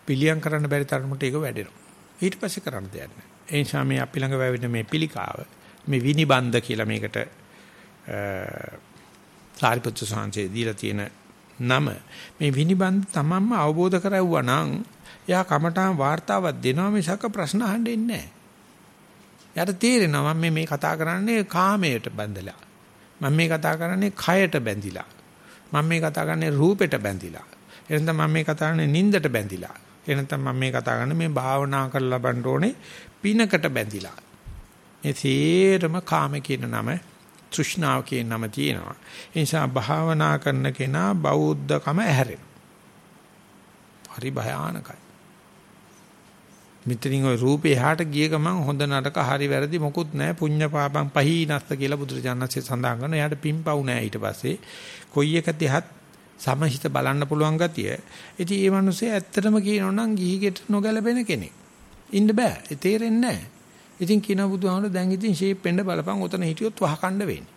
පිළියම් කරන්න බැරි තරමට ඒක වැඩෙනවා. ඊට පස්සේ කරන්න දෙයක් නැහැ. ඒ නිසා මේ අපි ළඟ වැවෙන මේ පිළිකාව මේ විනිබන්ධ කියලා මේකට සාරිපුත්‍ර සාංශේ දීලා තියෙන නම මේ විනිබන්ධ තමන්ම අවබෝධ කරවුවා නම් එයා කමටාන් වார்த்தාවක් දෙනවා මිසක ප්‍රශ්න අහන්නේ නැහැ. යාට තේරෙනවා මම මේ කතා කරන්නේ කාමයට බැඳලා. මම මේ කතා කරන්නේ කයට බැඳිලා. මම මේ කතා කරන්නේ රූපෙට බැඳිලා. එහෙනම් මම මේ කතා කරන්නේ නින්දට බැඳිලා. එහෙනම් මම මේ කතා කරන්නේ මේ භාවනා කරලා ලබන්න ඕනේ පිනකට බැඳිලා. මේ තේරම කාම කියන නම තෘෂ්ණාව කියන නම තියෙනවා. ඒ නිසා භාවනා කරන කෙනා බෞද්ධකම ඇහැරෙනවා. හරි භයානකයි. මිත්‍රින් ওই රූපේ එහාට ගිය ගමන් හොඳ නරක හරි වැරදි මොකුත් නැහැ පුඤ්ඤ පාපං පහීනස්ස කියලා බුදුරජාණන්සේ සඳහන් කරනවා. එයාට පිම්පව් නැහැ ඊට පස්සේ. කොයි එක දිහත් සමහිත බලන්න පුළුවන් ගතිය. ඉතින් මේ මිනිස්සේ ඇත්තටම කියනවා නම් ගිහිගෙට නොගැලපෙන කෙනෙක්. ඉන්න බෑ. ඒ තේරෙන්නේ නැහැ. ඉතින් කියන බුදුහාමුදුරුවෝ දැන් ඉතින් ෂේප් වෙන්න බලපන් උතන හිටියොත් වහකණ්ඩ වෙන්නේ.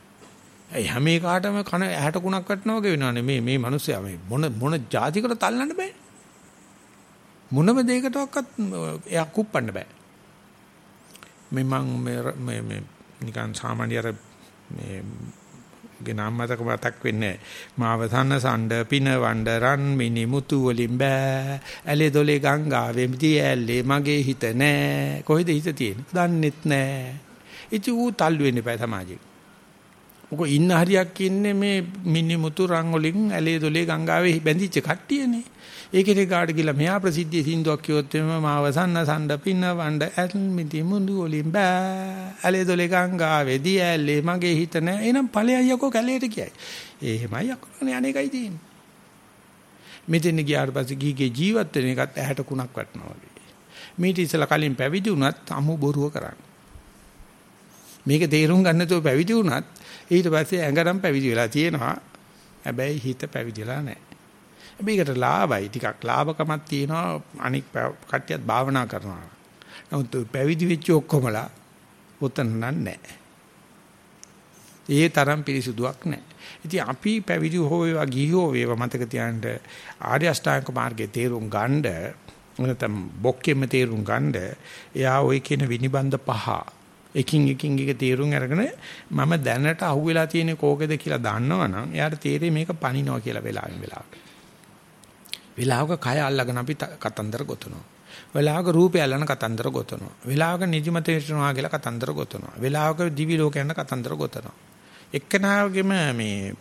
ඒ හැම එකකටම කන ඇහැට කුණක් වටනවා වගේ වෙනවානේ මේ මේ මිනිස්සයා මේ මොන මොන જાතිකට තල්ලන්න බෑ. මොනම දෙයකටවත් එයා කුප්පන්න බෑ. මේ මං මේ මේ නිකන් සාමාන්‍ය අර මේ ගෙනම් මතක මතක් වෙන්නේ මාවසන්න සණ්ඩ පින වණ්ඩ රන් මිනි මුතු වලින් බෑ. ඇලේ දොලේ ගංගාවේ මිටි ඇල්ලේ මගේ හිත නෑ. කොහෙද හිත තියෙන්නේ? දන්නෙත් නෑ. ඉති ඌ තල්ලු වෙන්න බෑ සමාජෙ මොකෝ ඉන්න හරියක් ඉන්නේ මේ මිනි මුතු රන් වලින් ඇලේ දොලේ ගංගාවේ බැඳිච්ච කට්ටියනේ. ඒකේ කාට කියලා මෙහා ප්‍රසිද්ධිය සින්දුවක් කියොත් එම මාවසන්න සණ්ඩ පින වණ්ඩ ඇල් මිටි මුඳු වලින් බෑ. ඇලේ දොලේ ගංගාවේදී ඇල්ලේ මගේ හිත නෑ එහෙනම් ඵලයයි යකෝ කැලේට කියයි එහෙමයි යකෝනේ අනේකයි තියෙන්නේ. මෙතෙන් ගියාට පස්සේ ගීගේ ජීවත් වෙන එකත් ඇහැට කුණක් වටනවා වගේ. මේටි ඉස්සලා කලින් පැවිදි වුණත් අමු බොරුව කරන්නේ. මේක තේරුම් ගන්න නැතුව පැවිදි වුණත් ඊට පස්සේ ඇඟරම් පැවිදි වෙලා තියෙනවා හැබැයි හිත පැවිදිලා නැහැ මේකට ලාභයි ටිකක් ලාභකමක් තියෙනවා අනික් කට්ටියත් භාවනා කරනවා. නමුත් පැවිදි වෙච්ච ඔක්කොමලා උතන නැහැ. ඒ තරම් පිරිසුදුවක් නැහැ. ඉතින් අපි පැවිදි හෝ වේවා ගිහි හෝ වේවා මතක තියාගන්න ආර්ය අෂ්ටාංග මාර්ගයේ තේරුම් ගන්න නැත්නම් බොක්කෙම තේරුම් ගන්න එයා ওই කියන විනිබන්ධ පහ එකින් එකින් එක තේරුම් අරගෙන මම දැනට අහුවෙලා තියෙන කෝකද කියලා දන්නවනම් එයාට තේරෙයි මේක පණිනවා කියලා වෙලාවෙන් වෙලාවට. වෙලාවක කය අල්ලගෙන අපි කතන්දර ගොතනවා. වෙලාවක රූපය අල්ලන කතන්දර ගොතනවා. වෙලාවක නිදිමත වෙනවා කියලා කතන්දර ගොතනවා. වෙලාවක දිවි ලෝක යන කතන්දර ගොතනවා. එක්කනාගෙම මේ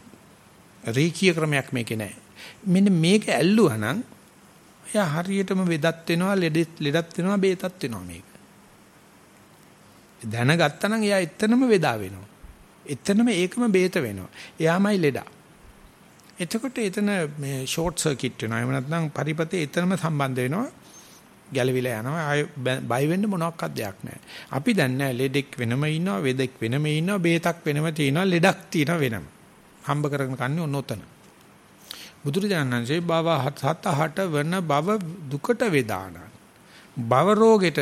රීකී ක්‍රමයක් මේකේ නැහැ. මෙන්න මේක ඇල්ලුවා නම් එයා හරියටම වෙදත් වෙනවා ලෙඩත් ලෙඩත් වෙනවා බේතත් වෙනවා මේක. දැනගත්තා නම් එයා එතනම වේදා වෙනවා. එතනම ඒකම බේත වෙනවා. එයාමයි ලෙඩා. එතකොට එතන මේ ෂෝට් සර්කිට් වෙනවා. එහෙම නැත්නම් පරිපතේ එතනම සම්බන්ධ වෙනවා. ගැලවිලා යනවා. ආය බය වෙන්න මොනවත් දෙයක් නැහැ. අපි දැන් නැහැ ලෙඩෙක් වෙනම ඉන්නවා, වෙදෙක් වෙනම ඉන්නවා, බේතක් වෙනම තියෙනවා, ලෙඩක් තියෙනවා වෙනම. හම්බ කරගෙන කන්නේ ඔන්න ඔතන. බුදුරජාණන්සේ බව හත හට වෙන බව දුකට වේදාන. බව රෝගෙට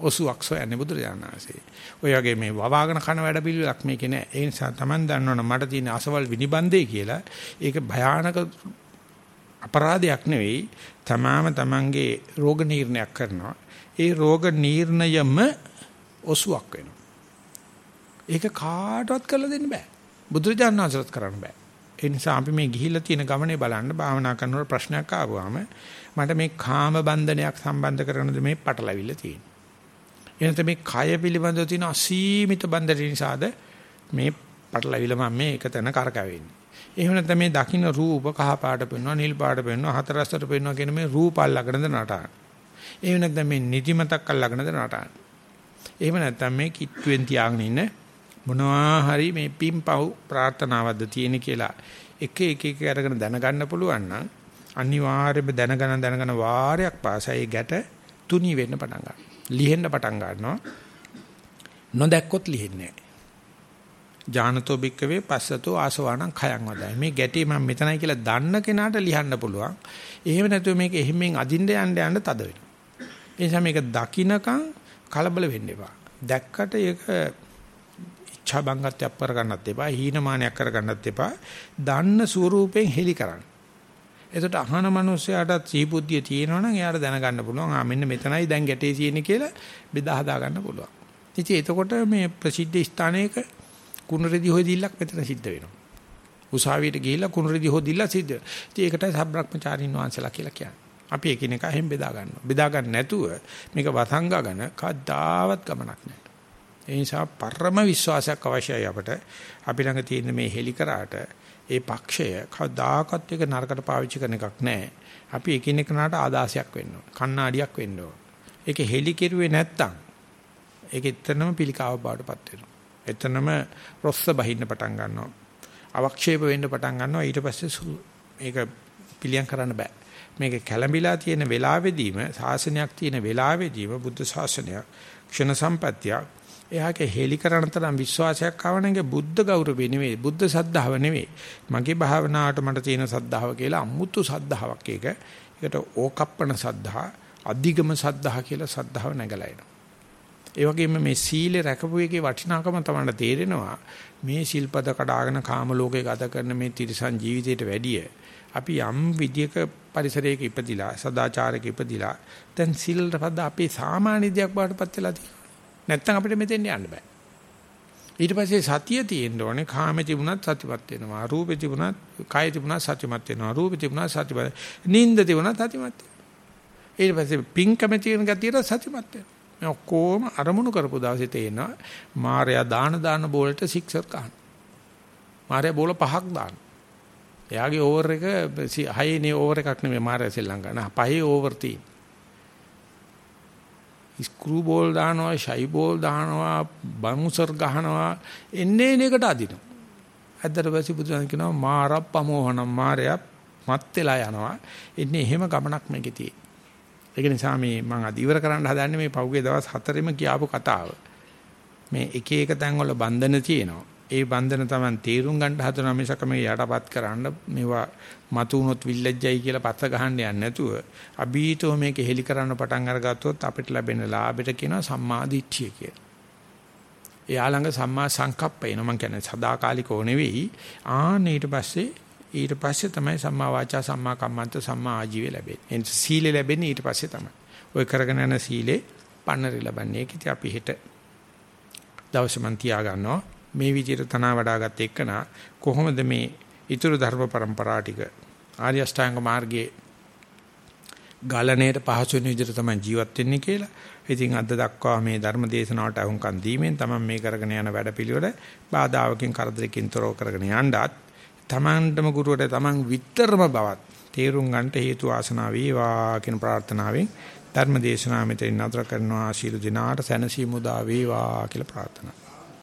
ඔසුවක් සොයන්නේ බුදුරජාණන් වහන්සේ. ඔය වගේ මේ වවාගෙන කන වැඩ පිළිවෙලක් මේකේ නෑ. ඒ නිසා Taman දන්නවනම් මට තියෙන අසවල් විනිබන්දේ කියලා ඒක භයානක අපරාධයක් නෙවෙයි. තමාම Tamanගේ රෝග නිర్ణයක් කරනවා. ඒ රෝග නිర్ణයම ඔසුවක් වෙනවා. ඒක කාටවත් කරලා දෙන්න බෑ. බුදුරජාණන් වහන්සේට කරන්න බෑ. ඒ නිසා අපි මේ ගිහිල්ලා තියෙන ගමනේ බලන්න භාවනා කරනකොට ප්‍රශ්නයක් ආවම මට මේ කාම බන්ධනයක් සම්බන්ධ කරනද මේ පටලවිල්ල තියෙන්නේ. එනත මේ කය පිළිබඳව තියෙන අසීමිත බන්ධන නිසාද මේ පටලවිල මම මේ එක තැන කරකවෙන්නේ. එහෙම නැත්නම් මේ දකින්න රූප කහ පාට පෙන්වනවා නිල් පාට පෙන්වනවා හතරස්තර පෙන්වනවා කියන මේ රූප අල්ලගෙනද නටන. එහෙම නැත්නම් මේ නිදිමතක් අල්ලගෙනද නටන. එහෙම නැත්නම් මේ කිට්ටුවෙන් තියාගෙන ඉන්න මොනවා හරි මේ පිම්පව් ප්‍රාර්ථනාවක්ද තියෙන කියලා එක එක එක අරගෙන දැනගන්න පුළුවන් නම් අනිවාර්යයෙන්ම දැනගන දැනගන වාරයක් පාසා ඒ ගැට තුනී වෙන්න පටන් ගන්නවා. ලිහෙන්න පටන් ගන්නවා. නොදැක්කොත් ලිහෙන්නේ නැහැ. ජානතෝ බික්කවේ පස්සතෝ ආසවාණං khයං වදයි. මේ ගැටේ මම මෙතනයි කියලා දන්න කෙනාට ලියන්න පුළුවන්. එහෙම නැතුව මේක එහෙමෙන් අදින්න යන්න යන්න තද වෙනවා. ඒ නිසා මේක දකින්නකම් කලබල වෙන්න එපා. දැක්කට ඒක ඉච්ඡා බංගත්වයක් කරගන්නත් එපා, හීනමානයක් කරගන්නත් එපා. දන්න ස්වරූපයෙන් හෙලි කරන්න. එතකොට අහන මනුස්සයාට සීබුද්ධිය තියෙනවනම් එයාට දැනගන්න පුළුවන් ආ මෙන්න මෙතනයි දැන් ගැටේ තියෙන්නේ කියලා බෙදා හදා ගන්න පුළුවන්. ඉතින් එතකොට මේ ප්‍රසිද්ධ ස්ථානයක කුණරෙදි හොයදිල්ලක් මෙතන සිද්ධ වෙනවා. උසාවියට ගිහිල්ලා කුණරෙදි හොදිල්ලා සිද්ධ. ඉතින් ඒකටයි සබ්‍රක්‍මචාරින් වහන්සේලා කියලා කියන්නේ. අපි එකිනෙකා හැම බෙදා ගන්නවා. බෙදා ගන්න නැතුව මේක වසංගගෙන කද්දාවත් ගමනක් නැහැ. ඒ නිසා පරම විශ්වාසයක් අවශ්‍යයි අපට. අපි ළඟ තියෙන මේ හෙලිකරාට ඒ පක්ෂය කවදාකවත් එක නරකට පාවිච්චි කරන එකක් නැහැ. අපි එකිනෙකනට ආදාසයක් වෙන්න ඕන. කණ්ණාඩියක් වෙන්න ඕන. ඒක හෙලි කෙරුවේ නැත්තම් ඒක එතනම පිළිකාව බාටපත් වෙනවා. එතනම රොස්ස බහින්න පටන් ගන්නවා. අවක්ෂේප වෙන්න පටන් ගන්නවා. ඊට පස්සේ මේක පිළියම් කරන්න බෑ. මේක කැළඹිලා තියෙන වෙලාවෙදීම ශාසනයක් තියෙන වෙලාවෙදීම බුද්ධ ශාසනයක් ක්ෂණ සම්පත්තියක් එයාගේ හෙලි කරන තරම් විශ්වාසයක් ආවනගේ බුද්ධ ගෞරවය නෙවෙයි බුද්ධ සද්ධාව නෙවෙයි. මගේ භාවනාවට මට තියෙන සද්ධාව කියලා අමුතු සද්ධාාවක් ඒක. ඒකට ඕකප්පන සද්ධා අධිගම සද්ධා කියලා සද්ධාව නැගලා එනවා. ඒ වගේම මේ සීලේ රැකපු එකේ වටිනාකම තමයි තේරෙනවා. මේ සිල්පද කඩාගෙන කාම ලෝකේ ගත කරන මේ තිරිසන් ජීවිතයට වැඩිය අපි යම් විදියක පරිසරයක ඉපදිලා සදාචාරයක ඉපදිලා දැන් සිල් පද අපේ සාමාන්‍ය දෙයක් බාටපත් වෙලා තියෙනවා. නැත්තම් අපිට මෙතෙන් යන්න බෑ. ඊට පස්සේ සතිය තියෙන්න ඕනේ කාමේ තිබුණත් සතිපත් වෙනවා. රූපේ තිබුණත් කායේ තිබුණත් සතිමත් වෙනවා. රූපේ තිබුණත් සතිපත්. නිින්ද තිබුණත් සතිමත් වෙනවා. ඊට පස්සේ පිංකම තියෙන ගතියට සතිමත් වෙනවා. මේ ඔක්කොම අරමුණු කරපු දවසේ තේනවා මාර්යා දාන දාන බෝලට සික්සර් ගන්න. මාර්යා බෝල පහක් දාන. එයාගේ ඕවර් එක හයනේ ඕවර් එකක් නෙමෙයි මාර්යා සෙල්ලම් ගන්න. පහේ ඕවර් තියෙන. ස්ක්‍රූ බෝල් දානවා, ෂයි බෝල් දානවා, බමුසර් ගහනවා එන්නේ එනකට අදිනවා. ඇත්තට පස්සේ බුදුන් කියනවා මාරප්පමෝහනම් මාරය මත් වෙලා යනවා. එන්නේ එහෙම ගමනක් මේකේ තියෙන්නේ. ඒක නිසා මේ මම අද ඉවර කරන්න හදන්නේ මේ පහුගිය දවස් හතරෙම කියාපු කතාව. මේ එක එක තැන්වල බන්ධන තියෙනවා. ඒ බන්ධන Taman තීරුම් ගන්න හදන මිසක මේ යටපත් කරන්න මේවා මතු වුණොත් විල්ලැජ්ජයි කියලා පත්ත ගහන්න යන්නේ නැතුව අභීතෝ මේක හෙලි කරන්න පටන් අරගත්තොත් අපිට ලැබෙන ලාභෙට කියනවා සම්මා දිට්ඨිය කියලා. එයා ළඟ සම්මා සංකප්ප එන මම කියන්නේ සදාකාලිකව නෙවෙයි ආන්න ඊට පස්සේ ඊට පස්සේ තමයි සම්මා වාචා සම්මා කම්මන්ත සම්මා ආජීවය ලැබෙන්නේ. එනිස සීලෙ ලැබෙන්නේ ඊට පස්සේ තමයි. ඔය කරගෙන යන සීලේ පන්නරි ලබන්නේ. ඒක ඉතින් අපි හෙට දවසේ මන් තියා ගන්නවා. මේ විදිහට තනවා වඩාගත් එක්කන කොහොමද මේ ඊතුරු ධර්ම પરම්පරා ටික ආර්ය අෂ්ටාංග මාර්ගයේ ගලණයට පහසු වෙන විදිහට තමයි ජීවත් වෙන්නේ කියලා. ඉතින් අද දක්වා මේ ධර්ම දේශනාවට අහුම්කම් දීමෙන් තමයි මේ කරගෙන යන වැඩපිළිවෙල බාධාවකින් කරදරකින් තොරව කරගෙන යන්නත් තමන්ටම ගුරුවරට තමන් විතරම බවත් තේරුම් ගන්නට හේතු ආසනාව වේවා කියන ප්‍රාර්ථනාවෙන් ධර්ම දේශනාව මෙතන නතර කරනවා ශීල දිනාට සැනසීම උදා වේවා කියලා ප්‍රාර්ථනා